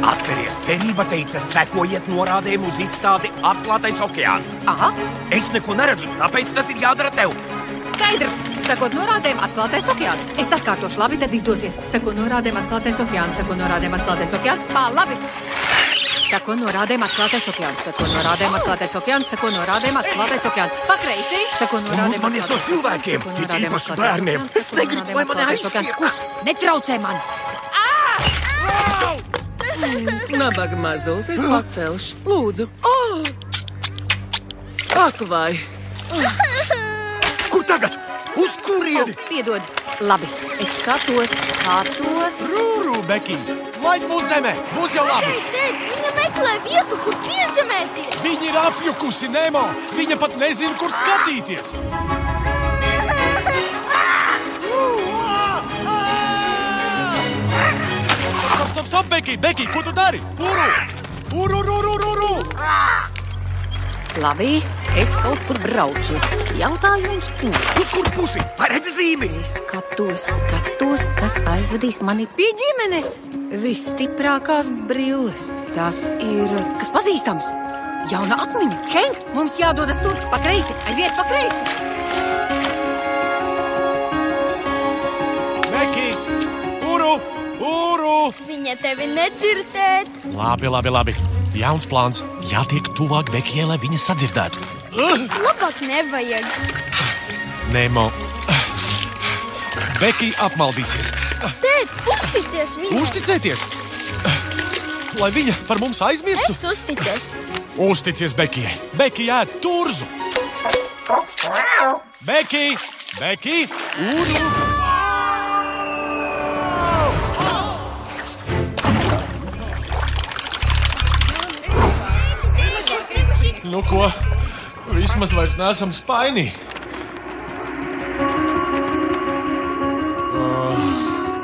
Atceries, cerība teica, sekojiet norādēm uz izstādi Atklātais okeāns. Aha! Es neko neredzu, tāpēc tas ir jādara tev. Skaidrs! Sakot norādēm, atklātais okeāns. Es atkārtošu, labi, tad izdosies. Sako norādēm, atklātais okeāns. Sako norādēm, atklātais okeāns. Pā, labi! Sako norādēm, atklātais okeāns. Sako norādēm, atklātais okeāns. Sako norādēm, atklātais okeāns. Pakreisi! Sako norādēm, Uzmanies no cilvēkiem, Sako it norādēm, īpaši atklātais bērniem. okeāns. Es Sako negribu, norādēm, lai mani atklātais okeāns. Kurš? Netraucē man! Nabaga mazos, es pacelšu. Lūdzu. Ak, vai! Uz kurieni? Piedod! Labi, es skatos, skatos. Rūrū, Beki! Laid mūsu zemē! Būs jau labi! Tēt, tēt, viņa meklē vietu, kur piezemēties. Viņa ir apjukusi, Nemo! Viņa pat nezina, kur skatīties! Stop, stop, stop, Beki! Beki, ko tu dari? Uru! Uru, uru, uru, uru! Labi, es kaut kur braucu. Jautājums, kur? Uz kuru pusi? Vai redzi zīmi? Es skatos, skatos, kas aizvedīs mani pie ģimenes. Visstiprākās brilles. Tas ir kas pazīstams. Jauna atmiņa. Henk, mums jādodas tur, pa kreisi. Aiziet pa kreisi. Beki! Uru! Uru! Viņa tevi nedzirdēt. Labi, labi, labi. Jauns plāns. Jātiek tuvāk Bekijai, lai viņa sadzirdētu. Labāk nevajag. Nemo. Bekija apmaldīsies. Tēt, uzticies viņai. Uzticēties! Lai viņa par mums aizmirstu. Es uzticos. Uzticies Bekijai. Bekija ēd turzu. Beki! Beki! Uru! Nu ko, vismaz vairs neesam spainī.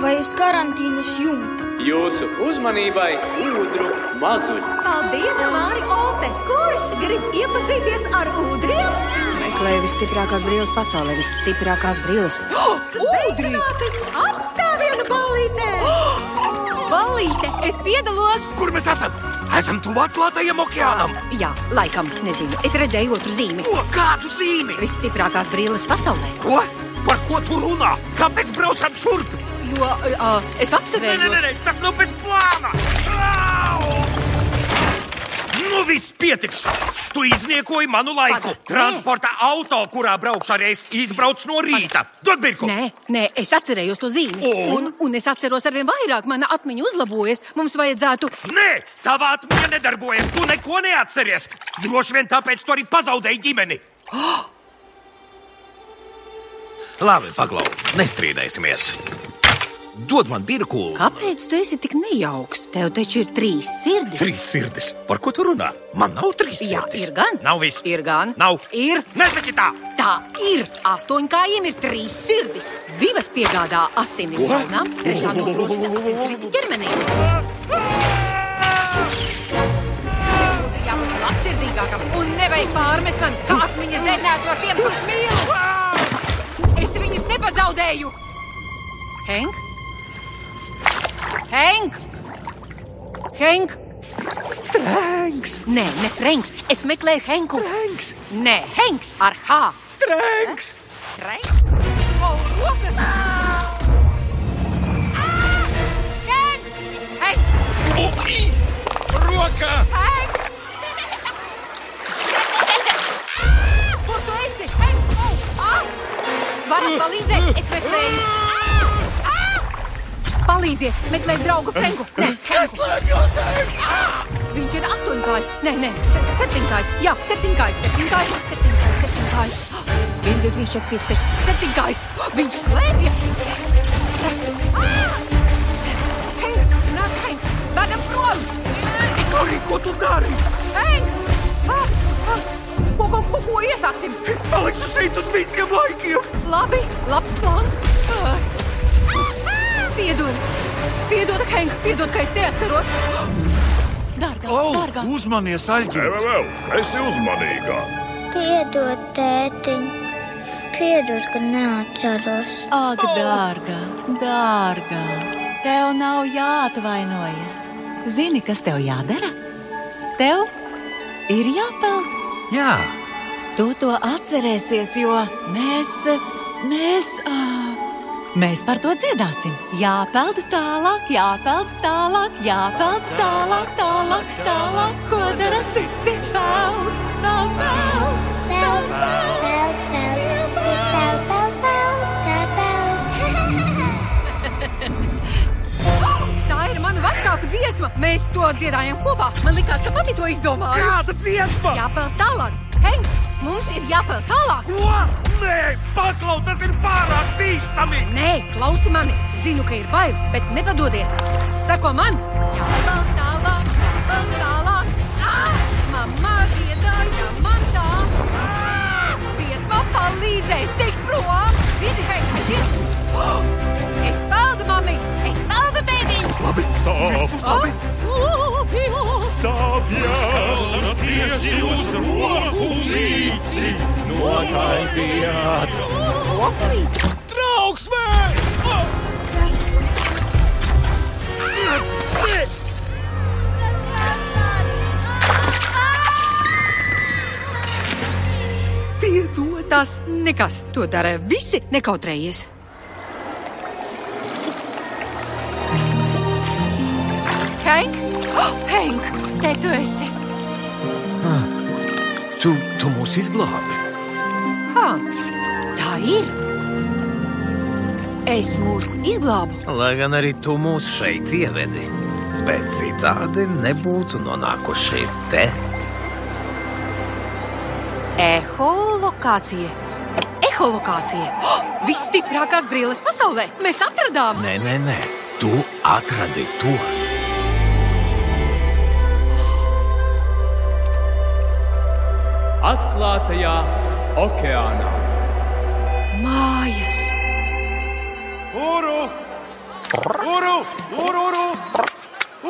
Vai uz karantīnas jumta? Jūsu uzmanībai ūdru mazuļi. Paldies, Māri Olte! Kurš grib iepazīties ar ūdriem? Meklēju visstiprākās brīvības pasaulē, visstiprākās brīvības. Sveicināti! Apstāvienu ballītē! Ballīte, es piedalos! Kur mēs esam? Esam tuvu atklātajam okeānam! Jā, laikam, nezinu. Es redzēju otru zīmi. Ko? Kādu zīmi? Visstiprākās brīvības pasaulē. Ko? Par ko tu runā? Kāpēc braucam šurp? Jo uh, es nē, nē, tas nav pēc plāna! Nu, viss pietiks! Tu izniekoji manu laiku. Pagad, nē. Transporta auto, kurā braukšu arī es, izbrauc no rīta. Dod birku! Nē, nē, es atcerējos to zīmi. Un? Un, un es atceros arvien vairāk. Mana atmiņa uzlabojas. Mums vajadzētu. Nē, tavā atmiņa nedarbojas. Tu neko neatceries. Droši vien tāpēc tu arī pazaudēji ģimeni. Labi, paglau, nestrīdēsimies. Dod man birku. Kāpēc tu esi tik nejauks? Tev taču ir trīs sirdis. Trīs sirdis. Par ko tu runā? Man nav trīs Jā, sirdis. ir gan. Nav viss. Ir gan. Nav. Ir. Nesaki tā! Tā ir. Astoņkājiem ir trīs sirdis. Divas piegādā asini Ko? žaunām, trešā nodrošina asinsriti ķermenī. Jābūt labsirdīgākam un nevajag pārmest man, ka atmiņas dēļ neesmu ar tiem, kurus mīlu. Es viņus nepazaudēju. Henk? Henk! Henk! Franks! Nē, ne Franks. Es meklēju Henku. Franks! Nē, Henks ar H. Franks! Franks? O, rokas! Henk! Henk! Roka! Henk! Kur tu esi? Henk! Ah! Varat palīdzēt? Es meklēju. Palīdziet, meklēt draugu Franku. Nē, Henks. Viņš ir astoņkājs. Nē, nē, se- se- septiņkājs. Jā, septiņkājs, septiņkājs, septiņkājs, septiņkājs. Viens, divi, trīs, četri, pieci, seši. Septiņkājs. Viņš slēpjas. Henk, nāc, Henk. Bēgam prom. Viktorija, ko tu dari? Henk! Ah, ah. Ko, ko, ko, ko iesāksim? Es palikšu šeit uz visiem laikiem! Labi, labs plāns. Ah. Piedod, piedod, Henk, piedod, ka es neatceros. Dārgā, O, dārgā. uzmanies, Aļģi! Vēl, vēl, esi uzmanīgā. Piedod, tētiņ. Piedod, ka neatceros. Ak, dārgā, dārgā. Tev nav jāatvainojas. Zini, kas tev jādara? Tev ir jāpeld. Jā, Tu to atcerēsies, jo mēs, mēs, ā, mēs par to dziedāsim. Jāpeld tālāk, jāpeld tālāk, jāpeld tālāk, tālāk, tālāk. Ko dara citi? Peld, peld, peld. Peld, peld, peld, peld, peld, peld, peld, peld. Tā ir mana vecāku dziesma. Mēs to dziedājām kopā. Man liekas, ka pati to izdomāja. Kāda dziesma? Jāpeld tālāk. Henk, mums ir jāpeld tālāk. Ko? Nē, paklau, tas ir pārāk bīstami! Nē, klausi mani. Zinu, ka ir bail, bet nepadodies. Seko man. Jāpeld tālāk, jāpeld tālāk. Mamma dziedāja man tā. Dziesma palīdzēs tikt prom. Zini, Henk, aiziet. Oh! Es peldu, mami. Es peldu tētiņu. Labi, stop! Labi. Stāvjos. Stāvjā, tieši uz roku līci, nokaitījāt! Roku līdzi. Trauksmē! Piedod! Tas nekas. To dara visi nekautrējies. Henk! Oh, Henk! Te tu esi! Ah, tu, tu mūs izglābi! Ha! Tā ir! Es mūs izglābu. Lai gan arī tu mūs šeit ievedi, bet citādi nebūtu nonākuši te. Eholokācija. eholokācija. Oh, Visstiprākās brilles pasaulē mēs atradām! Nē, nē, nē, tu atradi to. Atklātajā okeānā. Mājas! Uru! Uru! Uru! Uru!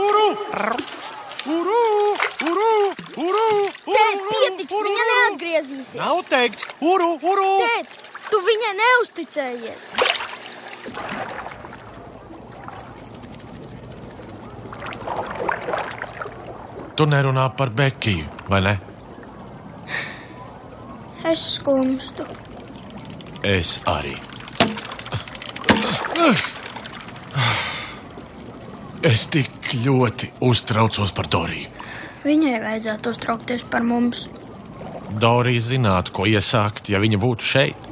Uru! Uru! Uru! Uru! Tēt, pietiks, viņa neatgriezīsies. Nav teikts! Uru! Uru! Tēt, tu viņai neusticējies. Tu nerunā par Bekiju, vai ne? Es skumstu. Es arī. Es tik ļoti uztraucos par Doriju. Viņai vajadzētu uztraukties par mums. Dorija zinātu, ko iesākt, ja viņa būtu šeit.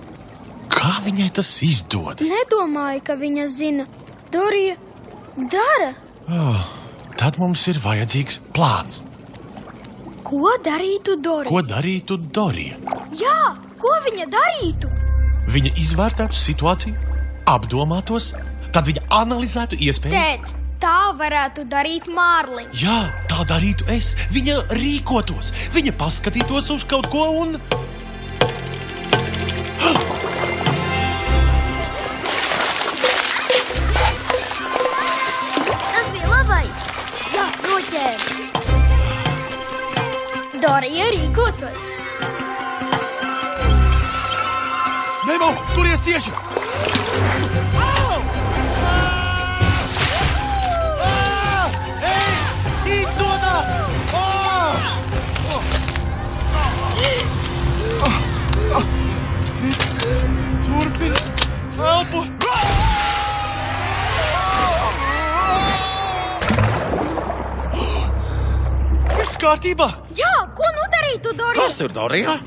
Kā viņai tas izdodas? Nedomāju, ka viņa zina. Dorija dara. Oh, tad mums ir vajadzīgs plāns. Ko darītu Dorija? Ko darītu Dorija? Jā, ko viņa darītu? Viņa izvērtētu situāciju, apdomātos, tad viņa analizētu iespējas. Tēt, tā varētu darīt Mārliņš. Jā, tā darītu es. Viņa rīkotos, viņa paskatītos uz kaut ko un. Tas bija labais. Jā, noķēri. Dorija rīkotos. Nemo, turies cieši! Izdodas! Turpini! Elpo! Kārtībā! Jā, ko nu darītu Dorija? Kas ir Dorija?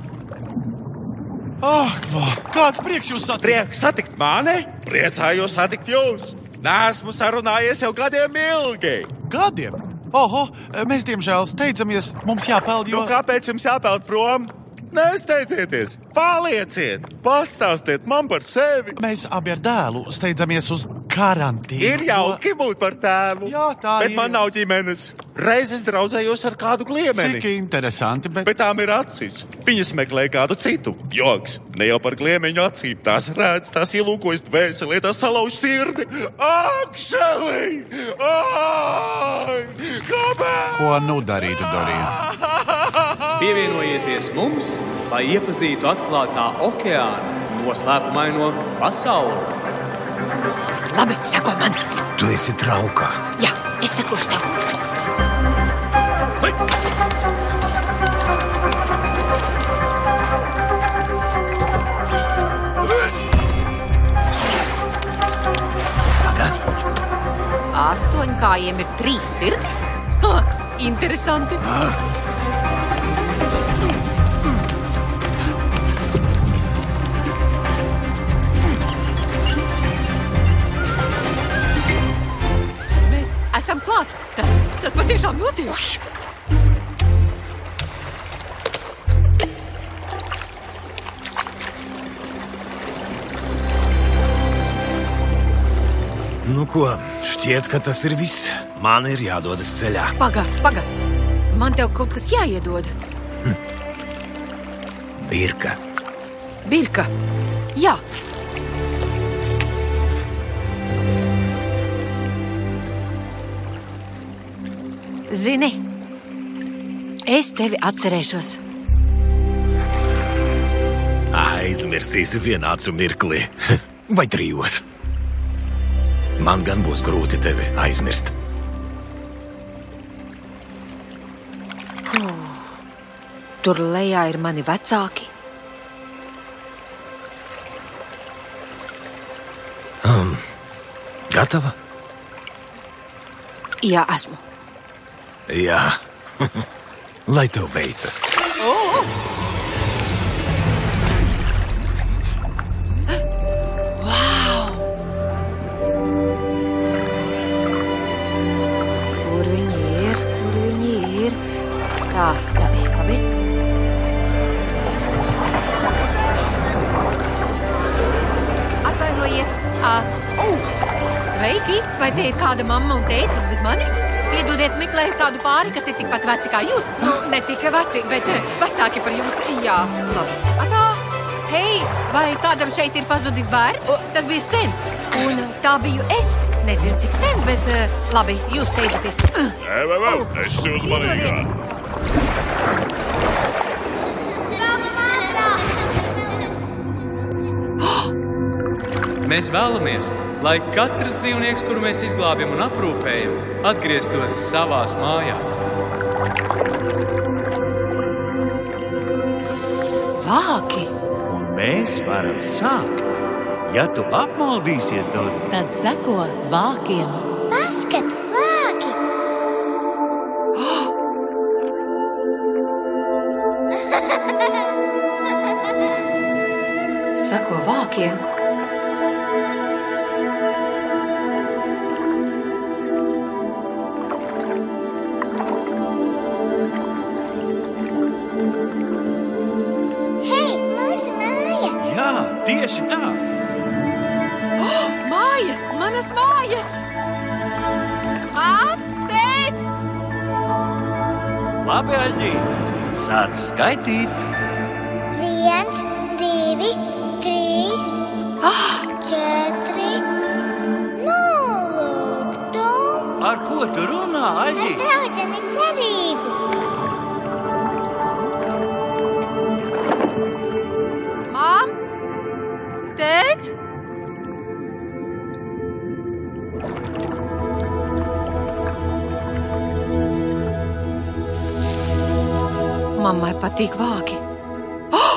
Ak, vā, kāds prieks jūs satikt! Prieks satikt mani? Priecājos satikt jūs! Nesmu sarunājies jau gadiem ilgi! Gadiem? Oho, mēs diemžēl steidzamies, mums jāpeld, jo. Nu, kāpēc jums jāpeld prom? Nesteidzieties, palieciet, pastāstiet man par sevi. Mēs abi ar dēlu steidzamies uz karantīnu. Ir jauki būt par tēvu. Jā, tā bet ir. man nav ģimenes. Reizes draudzējos ar kādu kliemeni. Cik interesanti, bet. Bet tām ir acis. Viņas meklē kādu citu. Joks, ne jau par kliemeņu acīm. Tās redz, tās ielūkojas dvēselē, tās salauž sirdi. Ak, šelī! Ai! Kāpēc? Ko nu darītu, Dorija? Pievienojieties mums, lai iepazītu atklātā okeāna noslēpumaino pasauli. Labi, seko man! Tu esi traukā. Jā, es sekošu tev! Astoņkājiem ir trīs sirdis? Ha, interesanti! Mēs Tas, patiešām notiek! Nu ko, šķiet, ka tas ir viss. Man ir jādodas ceļā. Paga, paga! Man tev kaut kas jāiedod. Birka. Birka! Jā! Zini, es tevi atcerēšos. Aizmirsīsi vienācu mirkli, vai trijos. Man gan būs grūti tevi aizmirst. Huh. Tur lejā ir mani vecāki. Um, gatava? Jā, esmu. Jā. Lai tev veicas. Oh! Wow! Kur viņi ir? Kur viņi ir? Tā, labi, labi. Ā, Sveiki! Vai te ir kāda mamma un tētis bez manis? Piedodiet, meklēju kādu pāri, kas ir tikpat veci kā jūs. Nu, ne tik veci, bet eh, vecāki par jums. Jā, labi. Atā! Hei, vai kādam šeit ir pazudis bērns? Tas bija sen. Un eh, tā biju es. Nezinu, cik sen, bet eh, labi, jūs steidzaties. Ē, vai, vai, es esmu uzmanīgā. Mēs vēlamies, lai katrs dzīvnieks, kuru mēs izglābjam un aprūpējam, atgrieztos savās mājās. Vāki! Un mēs varam sākt. Ja tu apmaldīsies, Dod, Tad seko vākiem. Paskat, vāki! Sako vākiem. Aļģīt! Sāc skaitīt! Viens, divi, trīs, četri. Nu, lūk, tu Ar ko tu runā, ar Aļģīt? draudzeni Patīk vāki. Oh!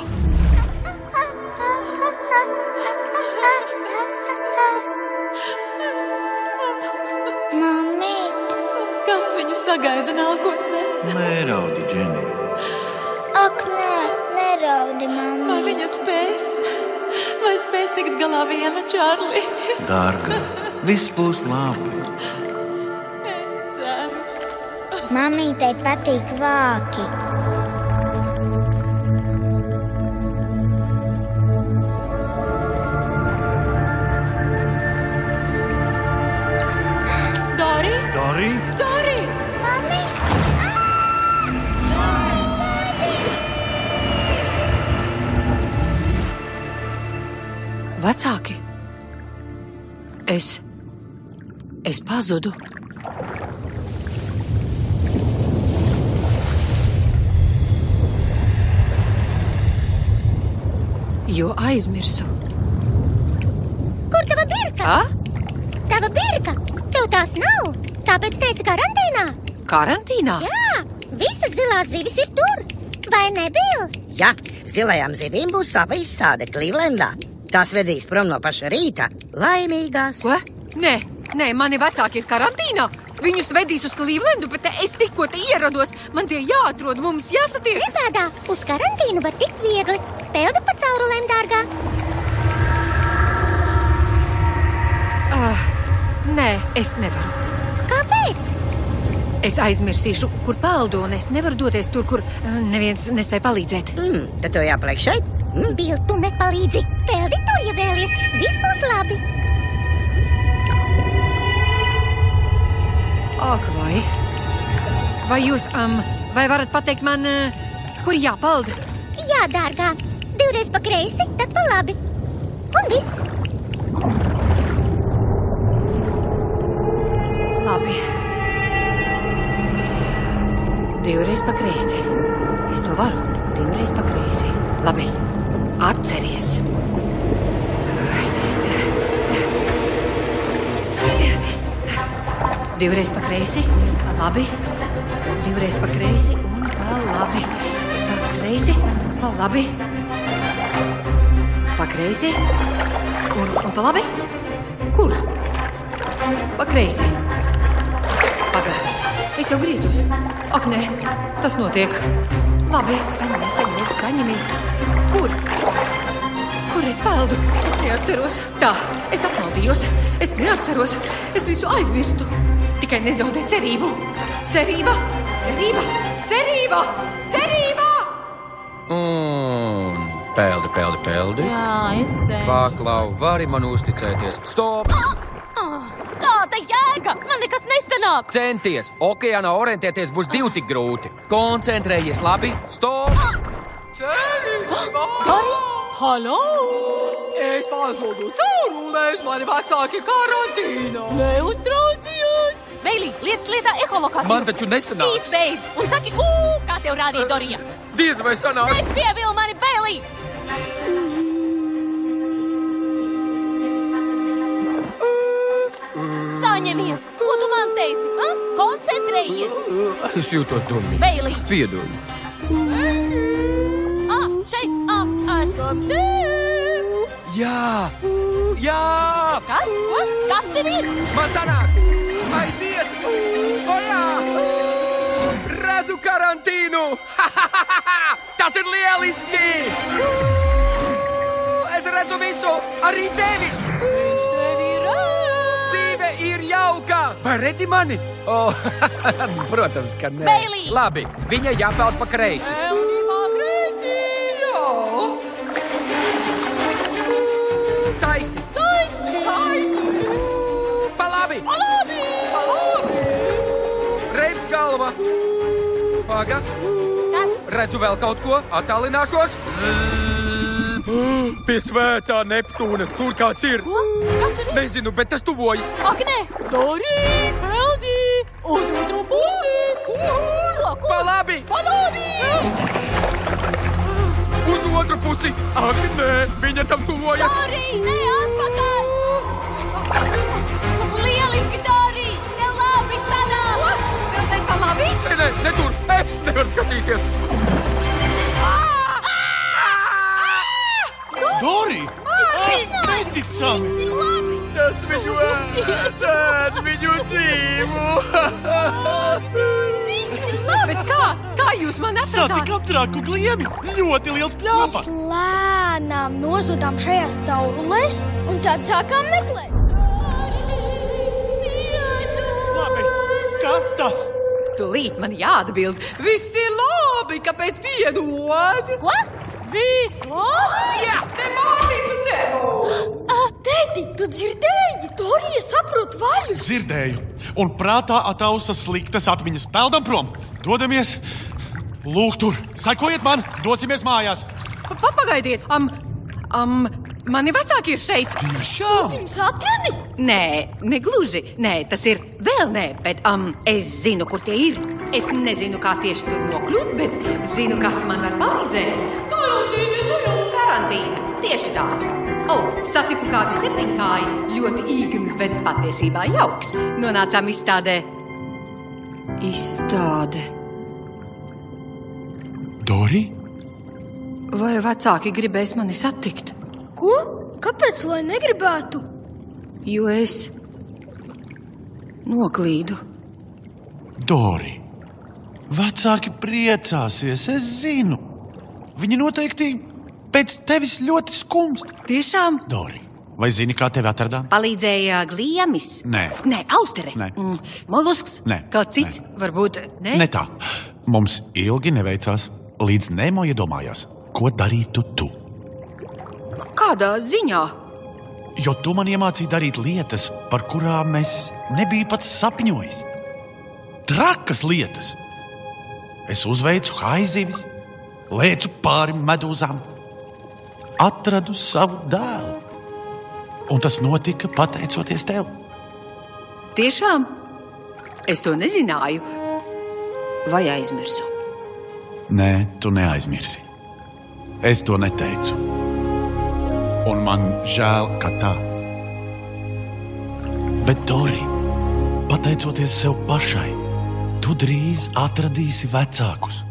Mamīt, Kas viņu sagaida nākotnē? Neraudi, Dženi. ak, nē, neraudi, Vai mamma. viņa spēs? Vai spēs tikt galā viena, Čārli? Dārga, viss būs labi. Es ceru. Mamītei patīk vāki. Vecāki, es. Es pazudu. Jo aizmirsu. Kur tava birka? A? Tava birka! Tev tās nav! Tāpēc teici karantīnā? Karantīnā? Jā, visas zilās zivis ir tur! Vai nebija? Jā, zilajām zivīm būs sava izstāde Klīvlendā. Tās vedīs prom no paša rīta. Laimīgās! Ko? Nē, nē, mani vecāki ir karantīnā. Viņus vedīs uz Klīvlendu, bet es tikko te ierados. Man tie jāatrod, mums jāsatiekas. Netādā, uz karantīnu var tikt viegli. Peldi pa caurulēm, dārgā. Ah, nē, es nevaru. Kāpēc? Es aizmirsīšu, kur peldu, un es nevaru doties tur, kur eh, neviens nespēja palīdzēt. Mm, tad tev jāpaliek šeit. Mm. Bil, tu nepalīdzi. Peldi tur, ja vēlies. Viss būs labi. Ak, vai? Vai jūs, um, vai varat pateikt man, uh, kur jāpeld? Jā, dārgā. Divreiz pa kreisi, tad pa labi. Un viss. Labi. Divreiz pa kreisi. Es to varu. Divreiz pa kreisi. Labi. Atceries. Divreiz pa kreisi. Pa labi. Divreiz pa kreisi un pa labi. Pa kreisi. Pa labi. Pa kreisi. Un, un pa labi. Kur? Pa kreisi. Pagaidi, es jau griežos. Ak, nē, tas notiek. Labi, saņemies, saņemies, saņemies. Kur? Kur es peldu? Es neatceros. Tā, es apmaldījos. Es neatceros. Es visu aizmirstu. Tikai nezaudē cerību. Cerība, cerība, cerība, cerība! Un Peldi, peldi, peldi. Jā, es cenšos. Paklau, vari man uzticēties. Stop! Ah, Jēga? Man nekas nesanāk. Centies! Okeānā orientēties būs divi tik grūti. Koncentrējies labi! Stop! Dori! Halo! Es pazudu caurulēs, mani vecāki karantīnā. Neuztraucies! Veili, lietas lietā eholokāciju. Man taču nesanāks. Izbeidz un saki, ū, kā tev rādīja Dorija. Diez vai sanāks! Nepievil mani, Veili! Saņemies! Ko tu man teici? A? Koncentrējies! Es jūtos dumīgi. Veili! Piedod. Ah, šeit! Ah, esam te! Jā! Jā! Kas? Ko? Kas tev ir? Man sanāk! Aiziet! O jā! Redzu karantīnu! Tas ir lieliski! Es redzu visu! Arī tevi! Ir jauka! Vai redzi mani? Oh, protams, ka nē. Beilī! Labi, viņa jāpeld pa kreisi. Kreisi! Taisni! Taisni! Taisni! Pa labi! Pa labi! Pa labi! Reips galva! Paga! Kas? Redzu vēl kaut ko, attālināšos! Pie svētā Neptūna tur kāds ir! Kas tur ir? Nezinu, bet tas tuvojas! Ak, nē! Dori! Peldi! Uz otru pusi! Ko? Ko? Pa labi! Pa labi! Uz otru pusi! Ak, nē, viņa tam tuvojas! Dori! Nē, atpakaļ! Lieliski, Dori! Tev labi sanāk! Vēl ne pa labi? Nē, nē, ne tur! Es nevaru skatīties! Neticami! Tas viņu ēd, viņu dzīvu! Viss ir labi! Bet kā? Kā jūs man atradāt? Satikām traku gliemi! Ļoti liels pļāpa! Mēs lēnām nozudām šajās caurulēs un tad sākām meklēt. Labi, kas tas? Tūlīt man jāatbild. Viss ir labi, kāpēc piedod? Ko? Viss labi! Jā, te māmiņu nebūs! Tēti, tu dzirdēji? Dorija saprot vaļus! Dzirdēju, un prātā atausa sliktas atmiņas. Peldam prom! Dodamies! Lūk, tur! Sekojiet man! Dosimies mājās! Pa- Pagaidiet, am, am, mani vecāki ir šeit. Tiešām! Viņus atradi? Nē, negluži. Nē, tas ir vēl nē, bet um, es zinu, kur tie ir. Es nezinu, kā tieši tur nokļūt, bet zinu, kas man var palīdzēt. Karantīna, karantīna. Tieši tā. O, satiku kādu septiņkāju, ļoti īgns, bet patiesībā jauks. Nonācām izstādē. Izstāde. Dori? Vai vecāki gribēs mani satikt? Ko? Kāpēc lai negribētu? Jo es noklīdu. Dori! Vecāki priecāsies, es zinu. Viņi noteikti pēc tevis ļoti skumst. Tiešām? Dori, vai zini, kā tevi atradām? Palīdzēja gliemis. Nē, Nē, austere. Nē. Mm, Molusks. Nē. Kāds cits? Varbūt ne? ne tā. Mums ilgi neveicās, līdz Nemo iedomājās, ko darītu tu. Kādā ziņā? Jo tu man iemācīji darīt lietas, par kurām es nebiju pats sapņojis. Trakas lietas! Es uzveicu haizivis, lēcu pāri medūzām, atradu savu dēlu. Un tas notika pateicoties tev. Tiešām? Es to nezināju. Vai aizmirsu? Nē, tu neaizmirsi. Es to neteicu. Un man žēl, ka tā. Bet, Dori, pateicoties sev pašai, tu drīz atradīsi vecākus.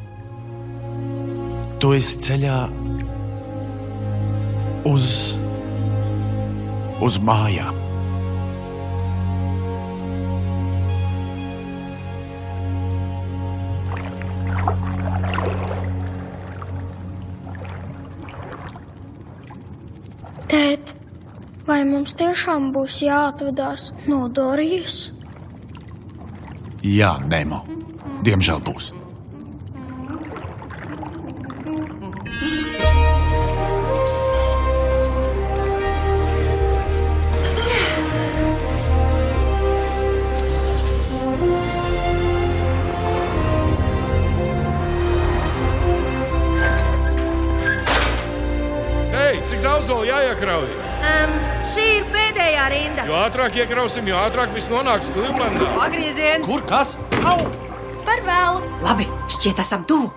Tu esi ceļā uz, uz mājām. Tēt, vai mums tiešām būs jāatvadās no Dorijas? Jā, Nemo. Diemžēl būs. Ātrāk iekrausim, jo ātrāk viss nonāks Klivlendā. Pagrieziens! Kur kas? Au! Par vēlu. Labi, šķiet, esam tuvu.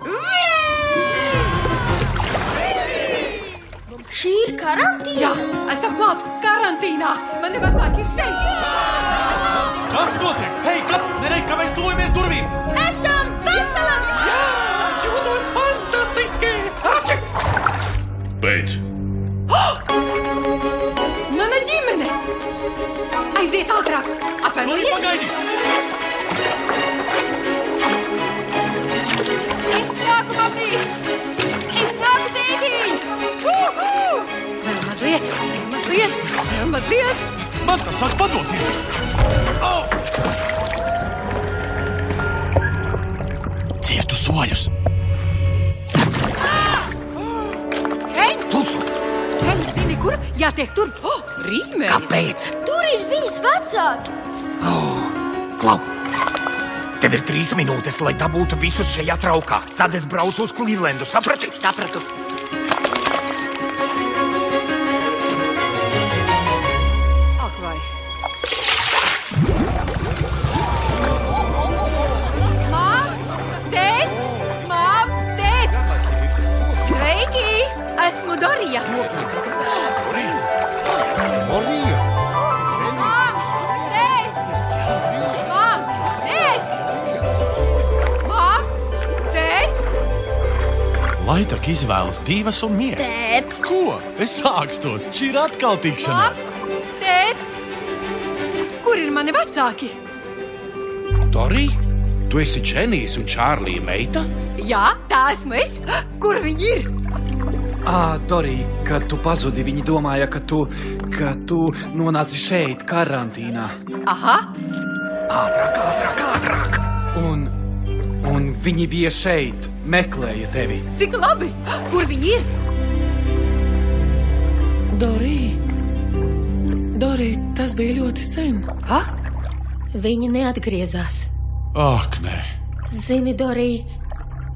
Šī ir karantīna. Jā, esam klāt karantīnā. Mani vecāki ir šeit. Kas notiek? Hei, kas? Nereik, kā mēs tuvojamies durvīm! Esam veselas! Jā, jūtos fantastiski! Ači! Beidz! Ātrāk! Atvainojiet! Pagaidi! Es nāku, mamī! Es nāku, tētiņ! Vēl mazliet, vēl mazliet, vēl mazliet! Man tas sāk padoties! Au! Cietu sojus! Hei! Hei, zini, kur jātiek tur? Oh, rīmēs! Kāpēc? Ir viņas vecāki. Klau! Tev ir trīs minūtes, lai dabūtu visus šajā traukā. Tad es braucu uz Klivlendu, saprati? Sapratu. Lai tak izvēlas divas un mieras. Tēt! Ko? Es sākstos! Šī ir atkal tikšanās! Tēt! Kur ir mani vecāki? Dori, tu esi Dženijs un Čārlija meita? Jā, tā esmu es. Kur viņi ir? Ā, Dorī, kad tu pazudi, viņi domāja, ka tu, ka tu nonāci šeit, karantīnā. Aha, Ātrāk, ātrāk, ātrāk! Un, un viņi bija šeit, meklēja tevi. cik labi! Kur viņi ir? Dorī, Dorī, tas bija ļoti sen. Ha? Viņi neatgriezās. Ak, nē! Zini, Dorī,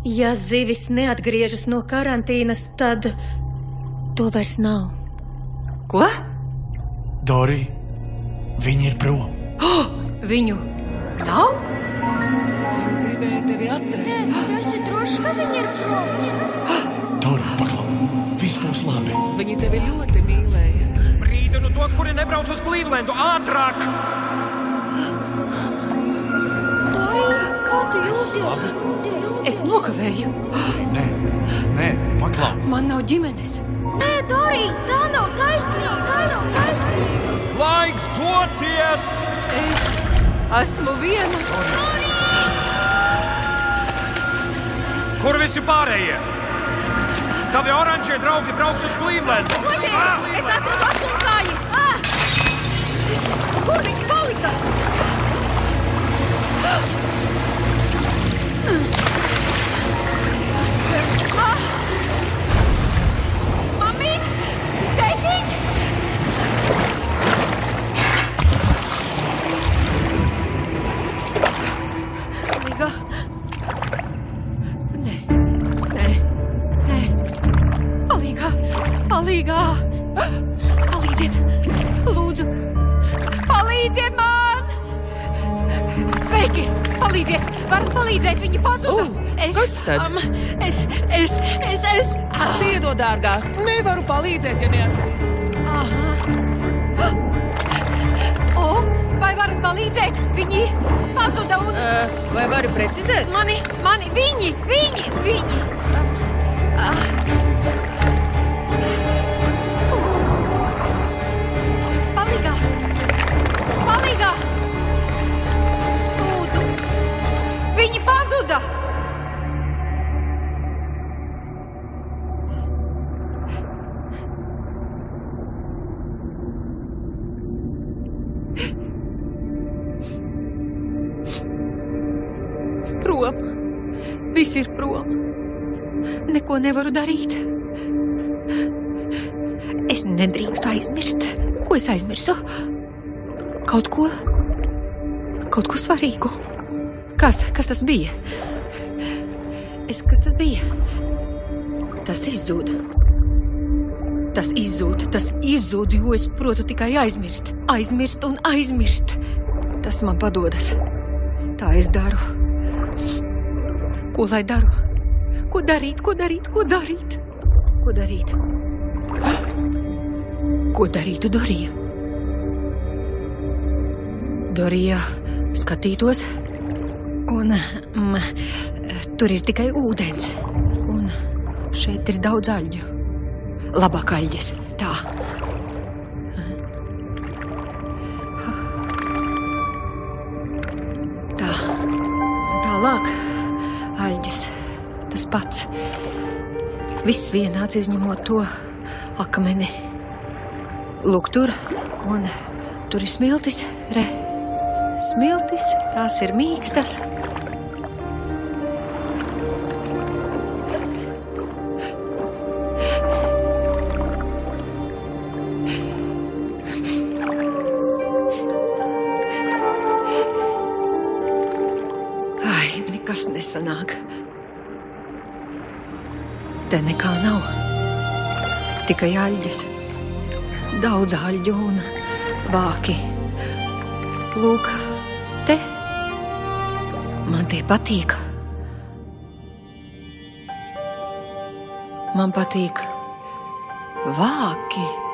ja zivis neatgriežas no karantīnas, tad to vairs nav. Ko? Dori, viņi ir prom! Oh, viņu nav? Viņi gribēja tevi atrast. Tu drošs, ka viņi ir prom? Dori, paklau! Viss būs labi! Viņi tevi ļoti mīlēja. Brīdinu tos, kuri nebrauc uz Klivlendu, ātrāk! Dorija, kā tu jūties? Es nokavēju. Nē, nē, paklau! Man nav ģimenes. Nē, Dorija, tā nav taisnība. Tā nav taisnība. Laiks doties! Es esmu viena. Kur visi pārējie? Tavi oranžie draugi brauks uz Klivlendu! Muļķi, es atradu astoņkāji! Ah! Kur viņš palika? Ah! Palīdziet! Varat palīdzēt! Viņi pazuda! Es, kas tad? Um, es, es, es, es... Ah. Piedod, dārgā, nevaru palīdzēt, ja neatceries. Aha! O, vai varat palīdzēt? Viņi pazuda un... Uh, vai vari precizēt? Mani, mani, viņi, viņi, viņi! Pazuda! Prom! Viss ir prom! Neko nevaru darīt! Es nedrīkstu aizmirst. Ko es aizmirsu? Kaut ko, kaut ko svarīgu. Kas, kas tas bija? Es, kas tas bija? Tas izzuda. Tas izzūd, tas izzūd, jo es protu tikai aizmirst. Aizmirst un aizmirst. Tas man padodas. Tā es daru. Ko lai daru? Ko darīt, ko darīt, ko darīt? Ko darīt? Ko darītu Dorija? Dorija skatītos, un mm, tur ir tikai ūdens. Un šeit ir daudz aļģu. Labāk aļģes. Tā. Tā. Tālāk. Aļģes. Tas pats. Viss vienāds izņemot to akmeni. Lūk, tur. Un tur ir smiltis. Re. Smiltis. Tās ir mīkstas. Nekas nesanāk. Te nekā nav. Tikai aļģes. Daudz aļģu un vāki. Lūk, te. Man tie patīk. Man patīk vāki.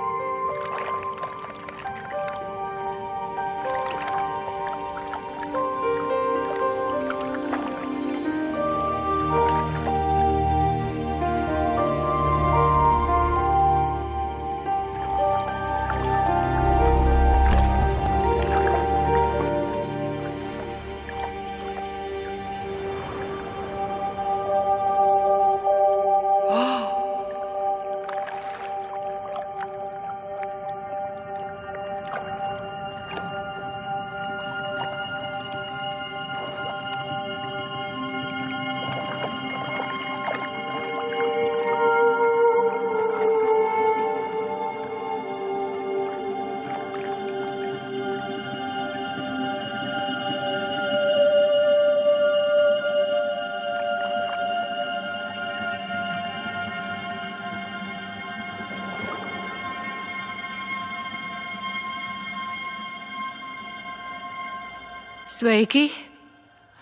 Sveiki!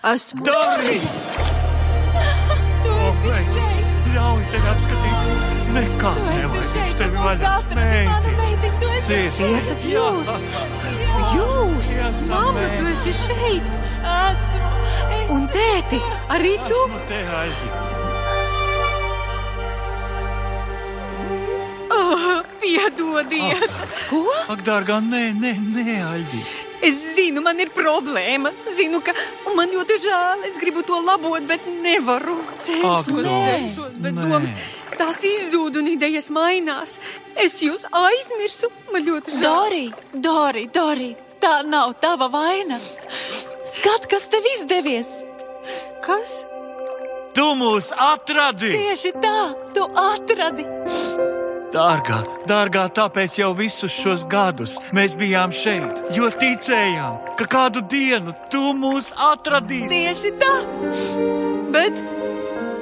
Esmu Dārgi! Ļauj tevi apskatīt! Nekā nevajag tevi vaļā! Meiti! Sirds! Esat jūs! Jūs! Mamma, tu esi šeit! Esmu! Un tēti, arī tu! Te aļģi! Oh, piedodiet! Ko? Ak, dārgā, nē, nē, nē, aļģi! Es zinu, man ir problēma. Zinu, ka man ļoti žēl. Es gribu to labot, bet nevaru. Cenšos, Ak, nē, cenšos, bet nē. domas tās izzūd un idejas mainās. Es jūs aizmirsu. Man ļoti žēl. Dori, Dori, Dori, tā nav tava vaina. Skat, kas tev izdevies! Kas? Tu mūs atradi! Tieši tā, tu atradi! Dārgā, dārgā, tāpēc jau visus šos gadus mēs bijām šeit, jo ticējām, ka kādu dienu tu mūs atradīsi. Tieši tā! Bet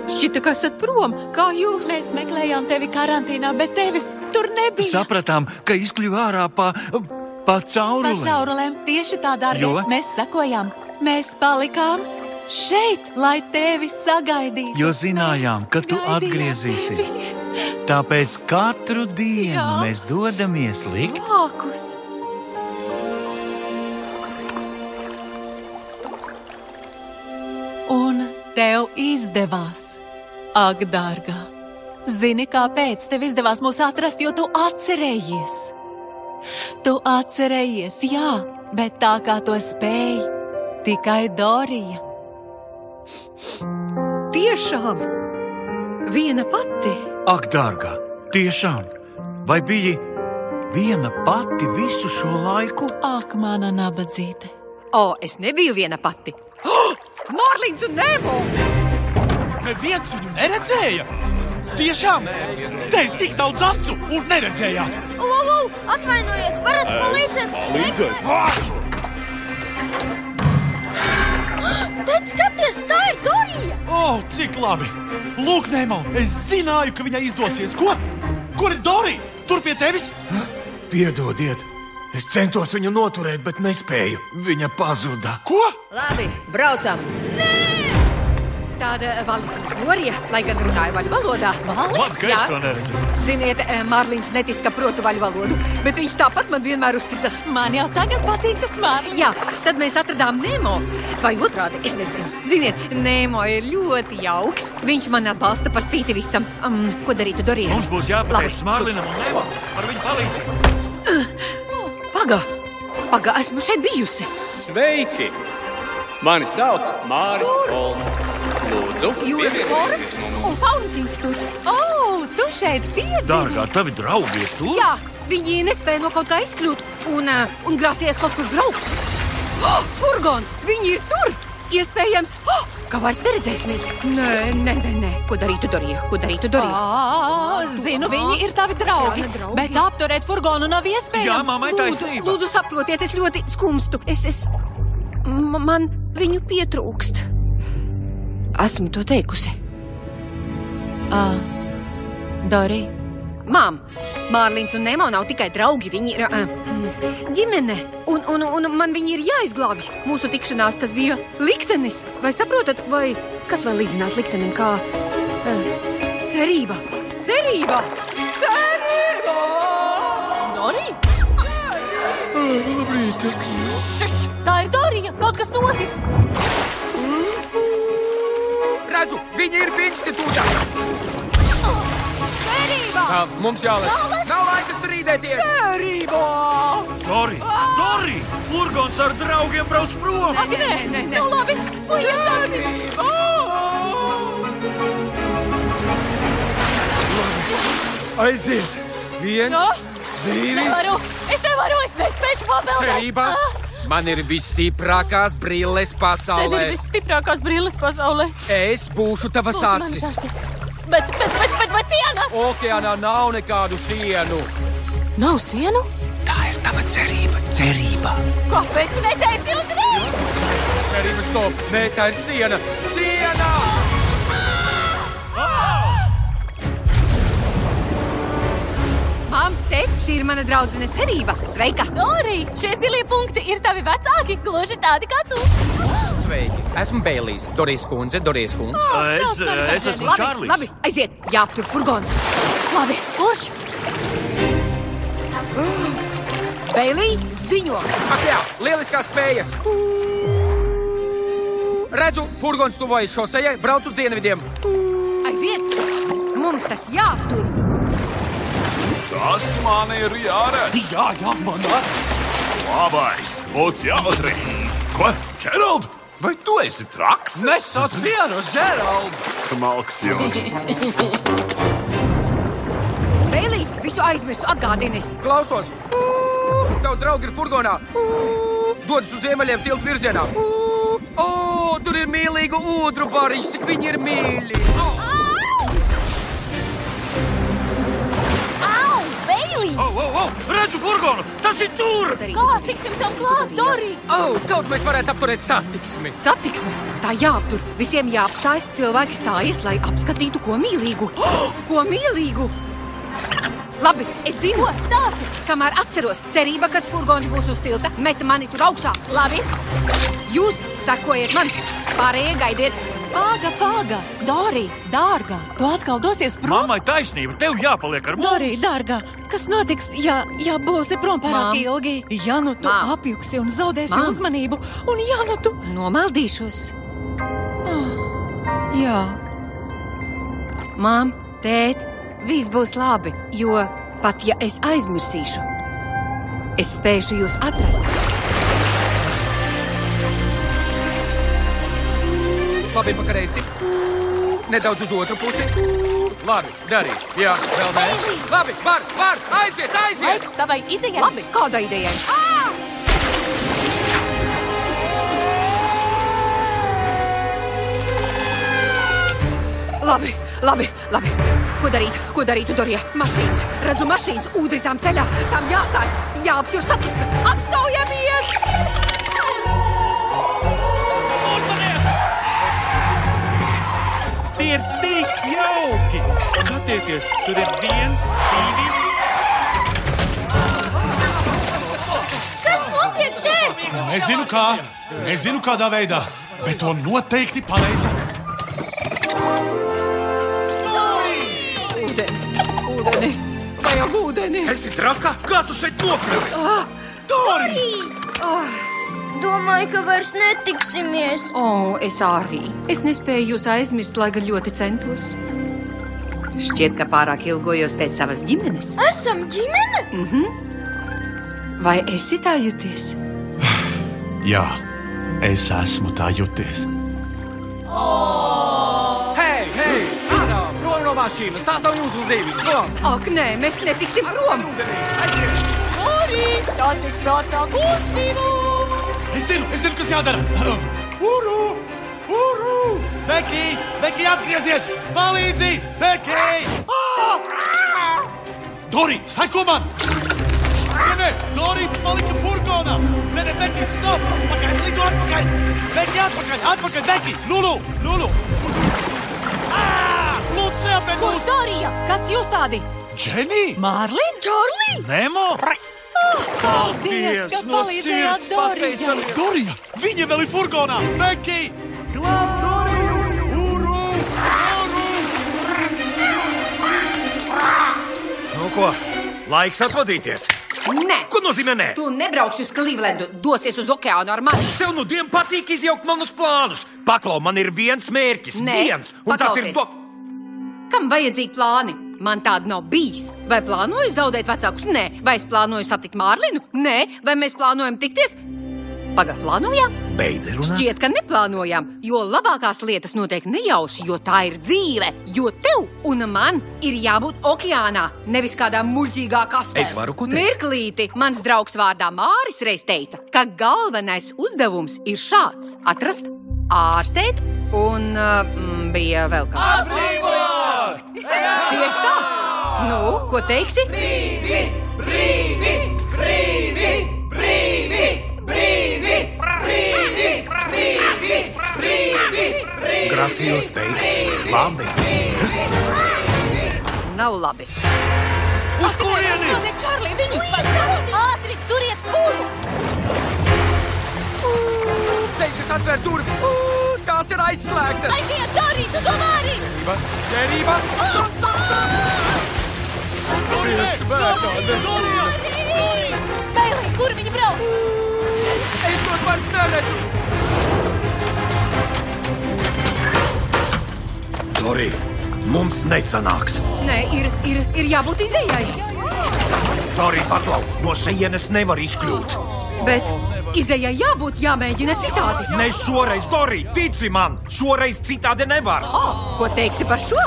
šķita, ka esat prom. Kā jūs? Mēs meklējām tevi karantīnā, bet tevis tur nebija. Sapratām, ka izkļuva ārā pa, pa Pa caurulēm. caurulēm tieši tā, dārgais, Jo? mēs sakojām. Mēs palikām šeit, lai tevi sagaidītu. Jo zinājām, ka tu atgriezīsies. Tāpēc katru dienu Jā. mēs dodamies likt. Vākus! Un tev izdevās, ak, dārgā. Zini, kāpēc tev izdevās mūs atrast, jo tu atcerējies. Tu atcerējies, jā, bet tā kā to spēj tikai Dorija. Tiešām! Viena pati! Ak, dārgā, tiešām! Vai bija viena pati visu šo laiku? Ak, mana nabadzīte! O, es nebiju viena pati! Oh! Mārlīns un Nemo! Neviens viņu neredzēja! Tiešām! Te ir tik daudz acu un neredzējāt! Ulu, ulu, atvainojiet, varat palīdzēt? Palīdzēt! Tēt, skaties, tā ir Dorija! O, oh, cik labi! Lūk, Nemo, es zināju, ka viņai izdosies. Ko? Kur ir Dorija? tur pie tevis? Piedodiet, es centos viņu noturēt, bet nespēju. Viņa pazuda. Ko? Labi, braucam! Tāda valis mums norija, lai gan runāja vaļu valodā. Ka es to neredzu. Ziniet, eh, Mārlīns netic, ka protu vaļu valodu, bet viņš tāpat man vienmēr uzticas. Man jau tagad patīk tas Mārlīns. Jā, tad mēs atradām Nemo. Vai otrādi, es nezinu. Ziniet, Nemo ir ļoti jauks. Viņš man atbalsta par spīti visam. Um, ko darītu Dorija? Mums būs jāpateic Mārlinam un Nemo par viņu palīdzību. Paga, paga, esmu šeit bijusi. Sveiki! Mani sauc Māris Kolns. Lūdzu, Jūras floras un faunas institūts. O, oh, tu šeit piedzīvo! Dārgā, tavi draugi ir tur? Jā, viņi nespēja no kaut kā izkļūt un, uh, un grasies kaut kur braukt. Oh, furgons! Viņi ir tur! Iespējams, oh, ka vairs neredzēsimies. Nē, nē, nē, nē. Ko darītu Dorija? Ko darītu? Ā, Zinu, viņi ir tavi draugi, Jā, draugi. bet apturēt furgonu nav iespējams. lūdzu, lūdzu, saprotiet, es ļoti skumstu. Es, es, man viņu pietrūkst. Esmu to teikusi. Ā, Dori. Mām, Mārlīns un Nemo nav tikai draugi, viņi ir uh, ģimene. Un, un, un man viņi ir jāizglābj. Mūsu tikšanās tas bija liktenis. Vai saprotat, vai kas vēl līdzinās liktenim kā uh, cerība? Cerība! Cerība! Dori? Labrīt! Tā ir Dorija! Kaut kas noticis! Redzu, viņi ir bija institūtā! Cerība! Tā, mums jālec! Nav laika strīdēties! Cerība! Dori, Dori! Furgons ar draugiem brauc prom! Ak, nē, nē, nē. Nu, labi, ko jūs darāt? Aiziet! Viens, No? divi. Nevaru! Es nevaru! Es nespēju pabeigt! Cerībā! Man ir visstiprākās brilles Tev pasaulē. ir visstiprākās brilles pasaulē. Es būšu tavas Būs acis. acis. Bet, bet, bet, bet, bet sienas! Okeānā nav nekādu sienu. Nav sienu? Tā ir tava cerība. Cerība. Kāpēc neteici uzreiz? Cerības stop. Nē, tā ir. Siena! Mām, te šī ir mana draudzene cerība. Sveika! Dori, šie zilie punkti ir tavi vecāki, gluži tādi kā tu. Sveiki! Esmu Bēlīs. Dorijas kundze, Dorijas kungs. Es, es esmu labi, Čārlis. labi, aiziet, jāaptur furgons. Labi, kurš? Beilī, ziņo! Ak, jā, lieliskās spējas! Redzu, furgons tuvojas šosejai, brauc uz dienvidiem. Aiziet! Mums tas jāaptur! Tas man ir jāredz. Jā, jā, man arī. Labais, būs jāutrī. Ko, Čerald? Vai tu esi traks? Nesauc pieros, Džerald! Smalks joks. Beilī, visu aizmirsu, atgādini! Klausos! Tavu draugu ir furgonā! Dodas uz ziemeļiem tiltu virzienā! O, tur ir mīlīga ūdru bariņš, cik viņi ir mīļi! Au, Beilī! O, o, o! Redzu furgonu! Tas ir tur! Kā tiksim tam klāt, Dori? O, kaut mēs varētu apturēt satiksmi! Satiksme! Tā jāaptur! Visiem jāapstājas, cilvēki stājas, lai apskatītu ko mīlīgu! Ko mīlīgu! Labi, es zinu, Ko? Stāsti! kamēr atceros, cerība, kad furgons būs uz tilta, met mani tur augšā. Labi, Jūs sekojiet man, pārējie gaidiet. Pāga, pāga, Dori, dārgā, tu atkal dosies prom? Mammai taisnība, tev jāpaliek ar mums! Dori, dārgā, kas notiks, ja, ja būsi prom pārāk Mām. ilgi? Ja nu tu Mām. apjuksi un zaudēsi Mām. uzmanību, un ja nu tu. Nomaldīšos. Jā, Mām, tēt, viss būs labi, jo pat ja es aizmirsīšu, es spēšu jūs atrast. Labi, pakareisi! Nedaudz uz otru pusi! Labi, darīt! Jā, vēl nē! Labi, var, var! Aiziet, aiziet! laiks tavai idejai. Labi, kāda ideja? Labi, Labi, labi. Ko darīt? Ko darīt, Dorija? Mašīnas, redzu, mašīnas ūdri tām ceļā. Tām jāstājas, jāaptur satiksme. Apskaujamies! Tie ir tik jauki! Skatieties, tur ir viens, divi. Kas notiek šeit? Nezinu kā, nezinu kādā veidā, bet to noteikti palīdzēja. Vajag ūdeni. Esi traka? Kā tu šeit nokļuvi? Ah, Dori! ah, Domāju, ka vairs netiksimies. O, es arī. Es nespēju jūs aizmirst, lai gan ļoti centos. Šķiet, ka pārāk ilgojos pēc savas ģimenes. Esam ģimene? Mhm. Vai esi tā jūties? Jā, es esmu tā juties. Hei, mašīnas! Tās nav jūsu zīmes! Prom! Ak, nē, mēs netiksim prom! Arī satiks vecā kustību! Es zinu, es zinu, kas jādara. Uru! Uru! Beki! Beki, atgriezies! Palīdzi! Beki! Ah! Dori, seko man! Nē, nē, Dori palika furgonā! Nē, nē, Beki, stop! Pakaļ, lido atpakaļ! Beki, atpakaļ! Atpakaļ, Beki! Lulu! Lulu! Ah! Neapēd mūs! Dorija! Kas jūs tādi? Dženi! Mārlīna? Čārlī! Nemo! Paldies, ka no palīdzējāt pateicamies. Dorija! Viņa vēl ir furgonā! Beki! Nu ko, laiks atvadīties. Nē! Ko nozīmē nē? Tu nebrauksi uz Clevelandu, dosies uz okeānu ar mani. Tev nu dien patīk izjaukt manus plānus. Paklau, man ir viens mērķis. Nē, viens, un tas ir. Kam vajadzīgi plāni? Man tāda nav bijis. Vai plānoju zaudēt vecākus? Nē. Vai es plānoju satikt Mārlinu? Nē. Vai mēs plānojam tikties? Pagaid, plānojām? Beidzi runāt. Šķiet, ka neplānojām, jo labākās lietas notiek nejauši, jo tā ir dzīve. Jo tev un man ir jābūt okeānā, nevis kādā muļķīgā kastē. Es varu teikt? Mirklīti, mans draugs vārdā Māris reiz teica, ka galvenais uzdevums ir šāds - atrast, ārstēt un uh, mm, bija vēl kas. Atbrīvot! Tieši tā! Nu, ko teiksi? Brīvi! Brīvi! Brīvi! Brīvi! Brīvi! Brīvi! Brīvi! Brīvi! Brīvi! Grasījos teikt, labi. Nav labi. Uz kurieni? Čārlī viņu Ātri, turiet furu! Ceļš ir atvērt durvis! Tās ir aizslēgtas! Aiziet, Dorija, tu to vari! Cerība! Cerība! Dorija, svētāne! Dorija! Bēlī, kur viņi brauc? Es tos vairs neredzu! Dori, mums nesanāks. Nē, ir, ir, ir jābūt izējai. Dori, paklau, no šejienes nevar izkļūt. Bet izējai jābūt jāmēģina citādi. Ne šoreiz, Dori, tici man, šoreiz citādi nevar. O, ko teiksi par šo?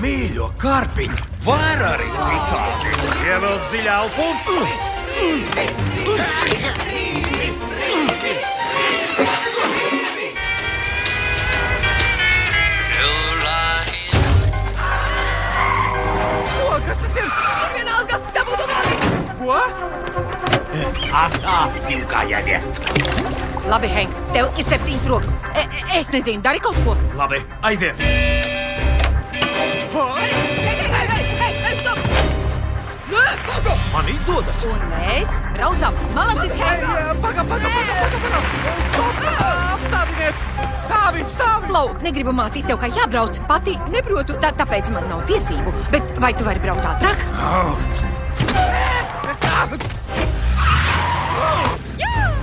Mīļo karpiņu, var arī citādi. Ievelc dziļā elpu. Vienalga, dabūtu vēl! Ko? Atā, divkājēdie. Labi, Henk, tev ir septiņas rokas. E, e, es nezinu, dari kaut ko. Labi, aiziet. Man izdodas. Un mēs braucam. Malacis, Henk! Paga, paga, paga, paga, paga! Stop! Apstāviniet! Stāvi, stāvi! Klau, negribu mācīt tev, kā jābrauc. Pati neprotu, tā, tāpēc man nav tiesību. Bet vai tu vari braukt ātrāk?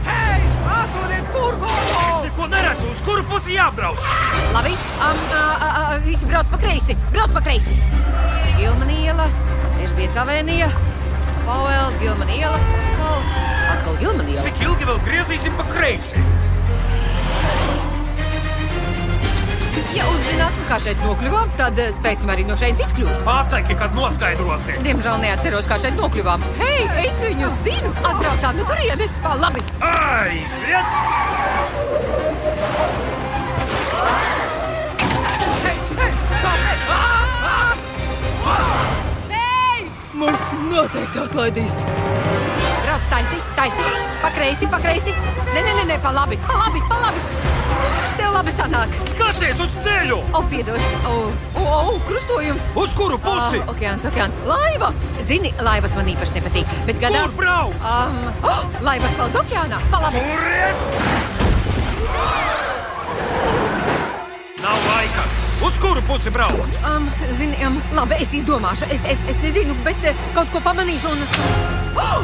Hei! Atrodiet furgonu! Neko neredzu, uz kuru pusi jābrauc. Labi, um, a, a, visi brauc pa kreisi. Brauc pa kreisi. Gilman iela, Ešbies avēnija, Pauēls, Gilman iela. Oh, atkal Gilman iela. Cik ilgi vēl griezīsim pa kreisi? Ja uzzināsim, kā šeit nokļuvām, tad eh, spēsim arī no šeit izkļūt. Pasaki, kad noskaidrosi. Diemžēl neatceros, kā šeit nokļuvām. Hei, es viņu zinu! Atbraucām no turienes! Pā, Labi! Aiziet! Mūs noteikti atlaidīs. Brauc taisni, taisni, pa kreisi, pa kreisi. Nē, nē, nē, nē, pa labi, pa labi, pa labi. Tev labi sanāk. Skaties uz ceļu! O, piedod, o, o, o, krustojums. Uz kuru pusi? Uh, okeāns, okeāns. Laiva! Zini, laivas man īpaši nepatīk, bet gadās... Kur brauc? Um, oh, laivas peld okeānā, pa labi. Kuries? Nav laika! Uz kuru pusi braukt? Um, zini, um, labi, es izdomāšu. Es, es, es nezinu, bet uh, kaut ko pamanīšu un... Oh!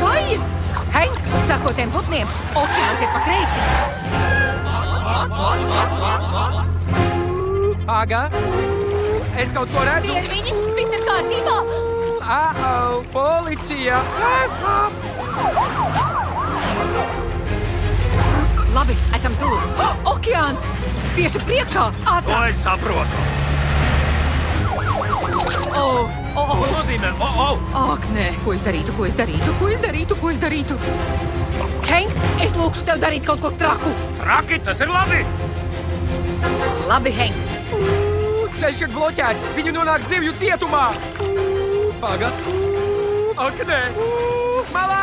Kājas! Hei, sako tiem putniem, okeāns ir pa kreisi. Aga, es kaut ko redzu. Tie ir viņi, viss ir kārtībā. Au, policija! Esam! Labi, esam tuvu. Oh, okeāns! Tieši priekšā! Ātrāk! es saprotu. Oh, oh, Ko oh. nozīmē? O, o! Ak, nē, ko es darītu, ko es darītu, ko es darītu, ko es darītu? Henk, es lūgšu tev darīt kaut ko traku. Traki, tas ir labi! Labi, Henk. Ceļš ir bloķēts! Viņi nonāk zivju cietumā! Paga! Ak, nē! Malā!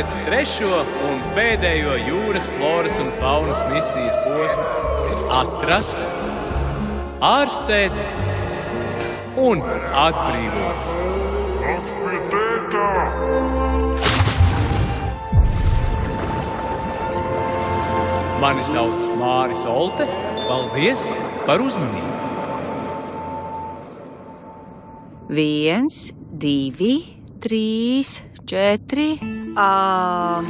vērojat trešo un pēdējo jūras floras un faunas misijas posmu - atrast, ārstēt un atbrīvot. Mani sauc Māris Olte. Paldies par uzmanību! Viens, divi, trīs, četri. Um,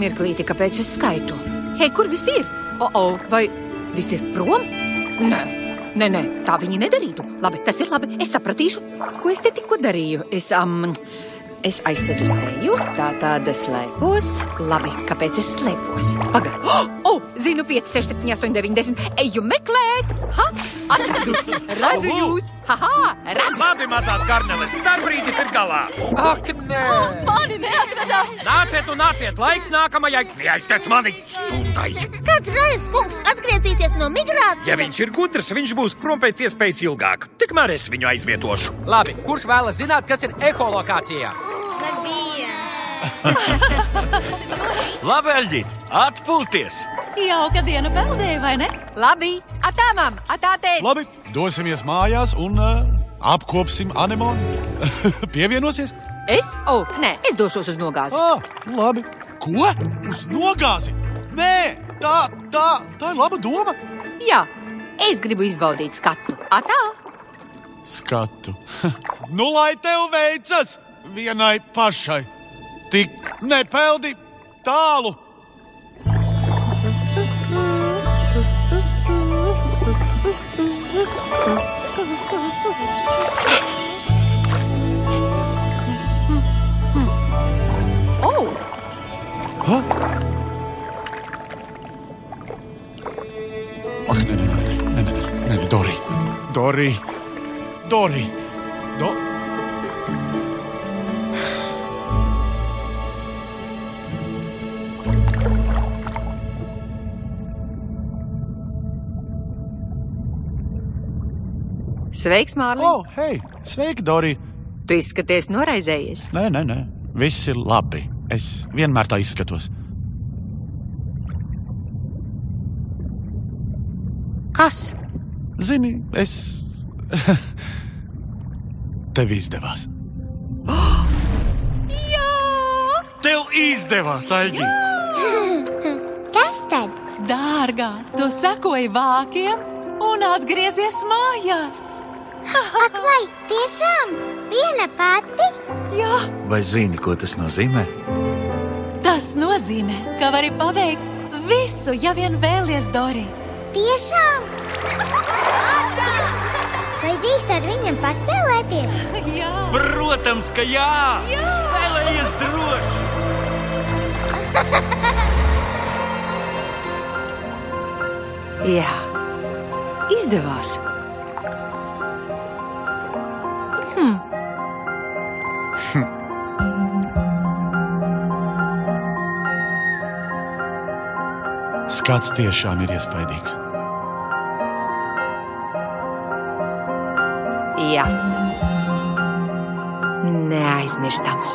mirklīti, kāpēc es skaitu? Hei, kur viss ir? O, oh, oh, vai viss ir prom? Nē, nē, nē, tā viņi nedarītu. Labi, tas ir labi. Es sapratīšu, ko es te tikko darīju. Es, um, es aizsedu seju, tā tāda slēpos. Labi, kāpēc es slēpos? Pagaid! Oh, oh, zinu, 5, 6, 7, 8, 9, 10. Eju meklēt! Ha! Atradu! Redzu jūs! Ha, ha! Redzu! Labi, mazās garneles, starpbrīdis ir galā! Ak, nē! Mani neatradāt! Nāciet un nāciet, laiks nākamajai! Neaiztec mani! Stundai! Kad Raivs kungs atgriezīsies no migrācijas? Ja viņš ir gudrs, viņš būs prom pēc iespējas ilgāk. Tikmēr es viņu aizvietošu. Labi, kurš vēlas zināt, kas ir eholokācijā? Labi, Aļģīt, atpūties! Jauka diena peldēja, vai ne? Labi, atā, mam, atā, tēt! Labi, dosimies mājās un uh, apkopsim anemonu. Pievienosies? Es? O, oh, nē, es došos uz nogāzi. Ah, labi. Ko? Uz nogāzi? Nē, tā, tā, tā ir laba doma. Jā, es gribu izbaudīt skatu. Atā! Skatu. nu, lai tev veicas vienai pašai. Tik nepeldi tālu! Oh. Huh? Ach, nē, nē, nē, nē, nē, nē, nē, Dori. Dori. Dori. Sveiks, Mārtiņ! Oh, hei! Sveiki, Dori! Tu izskaties noraizējies. Nē, nē, nē. Viss ir labi. Es vienmēr tā izskatos. Kas? Zini, es. Tev izdevās. Tev izdevās, Aļģīt! Kas tad? Dārgā, tu sekoji vākiem un atgriezies mājās. Ak, vai tiešām viena pati? Jā, Vai zini, ko tas nozīmē? Tas nozīmē, ka vari paveikt visu, ja vien vēlies, Dori. Tiešām? Vai drīkst ar viņiem paspēlēties? jā. Protams, ka jā! jā. Spēlējies droši! Jā, izdevās. Skats tiešām ir iespaidīgs. Jā, neaizmirstams.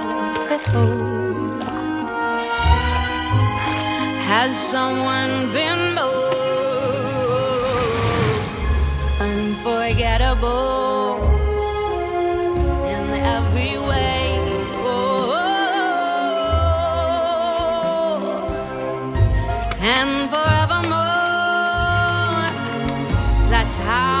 before has someone been more unforgettable in every way. Oh, and forevermore, that's how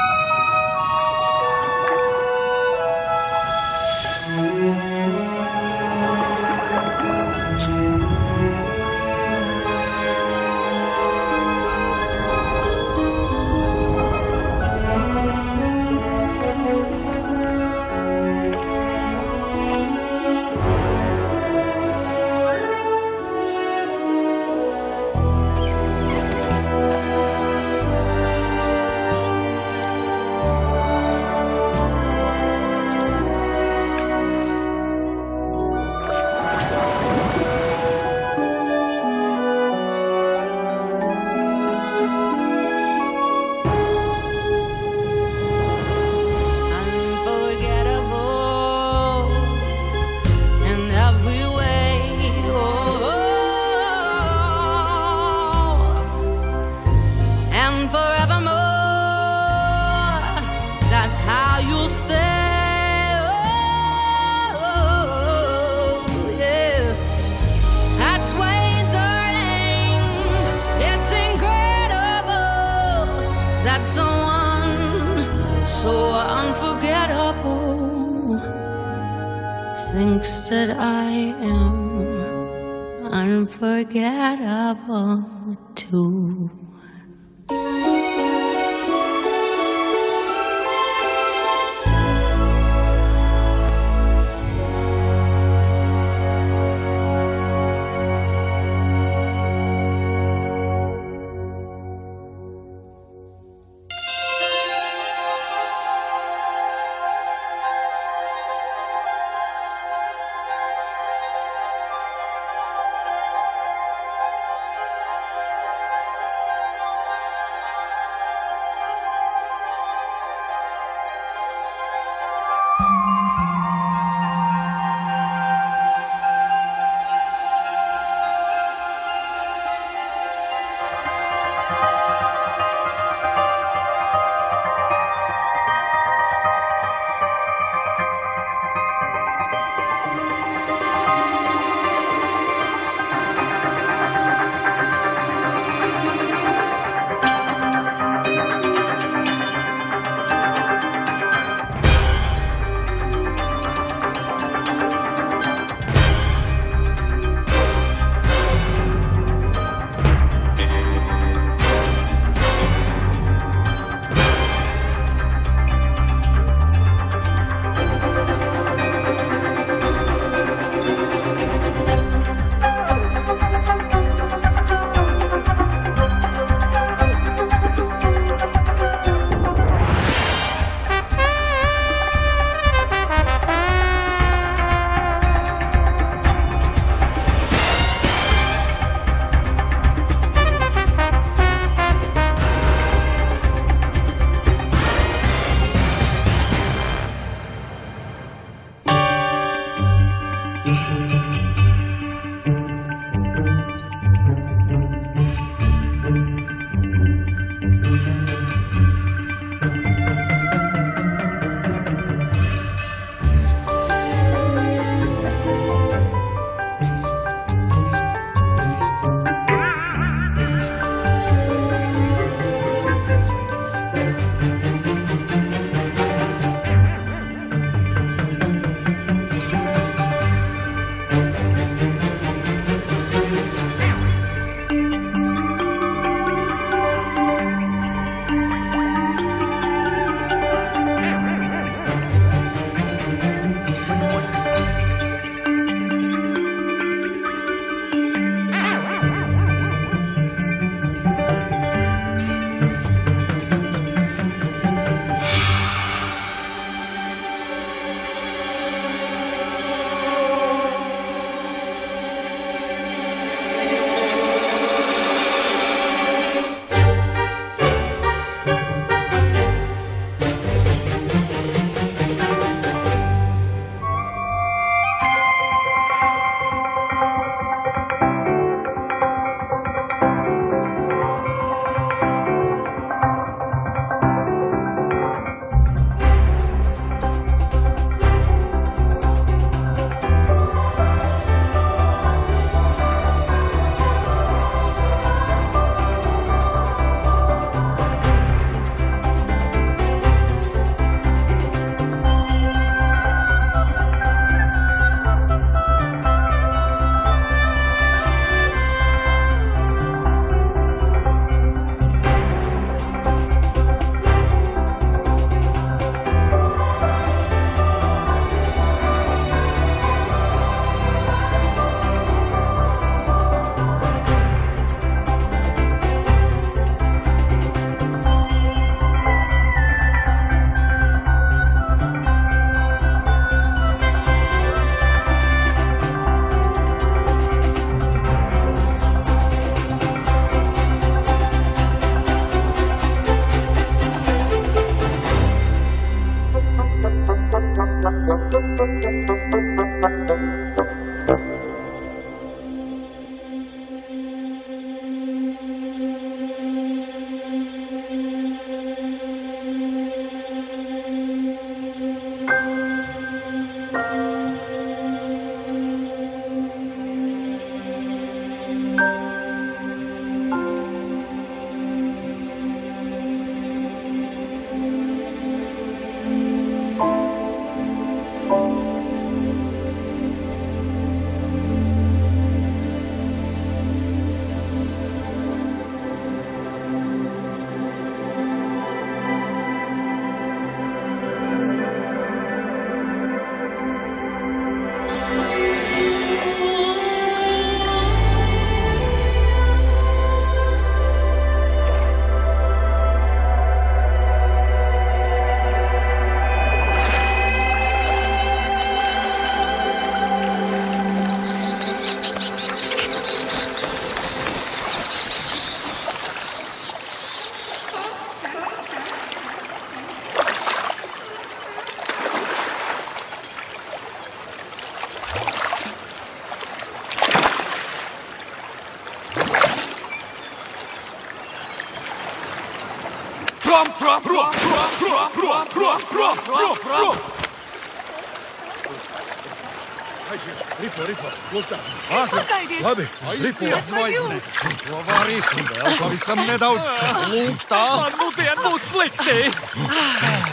No jums! To var arī. Vēl pavisam nedaudz. Lūk tā. Man nudien būs slikti!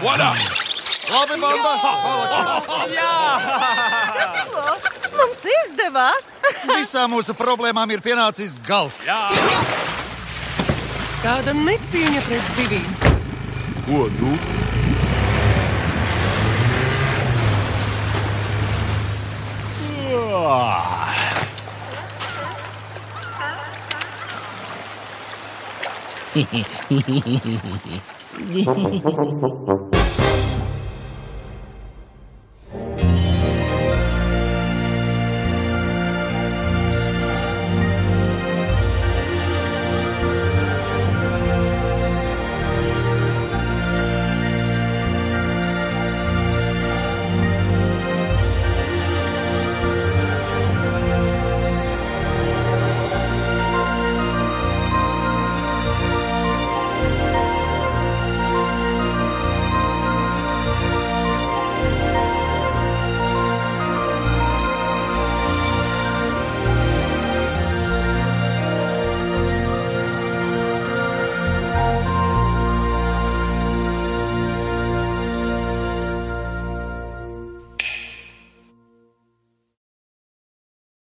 Vadā! Labi, banda, palači. Mums izdevās! Visām mūsu problēmām ir pienācis gals. Jā! Tāda necieņa pret zivīm. Ko nu? 嘿嘿嘿嘿嘿嘿嘿嘿嘿嘿嘿嘿嘿嘿嘿嘿嘿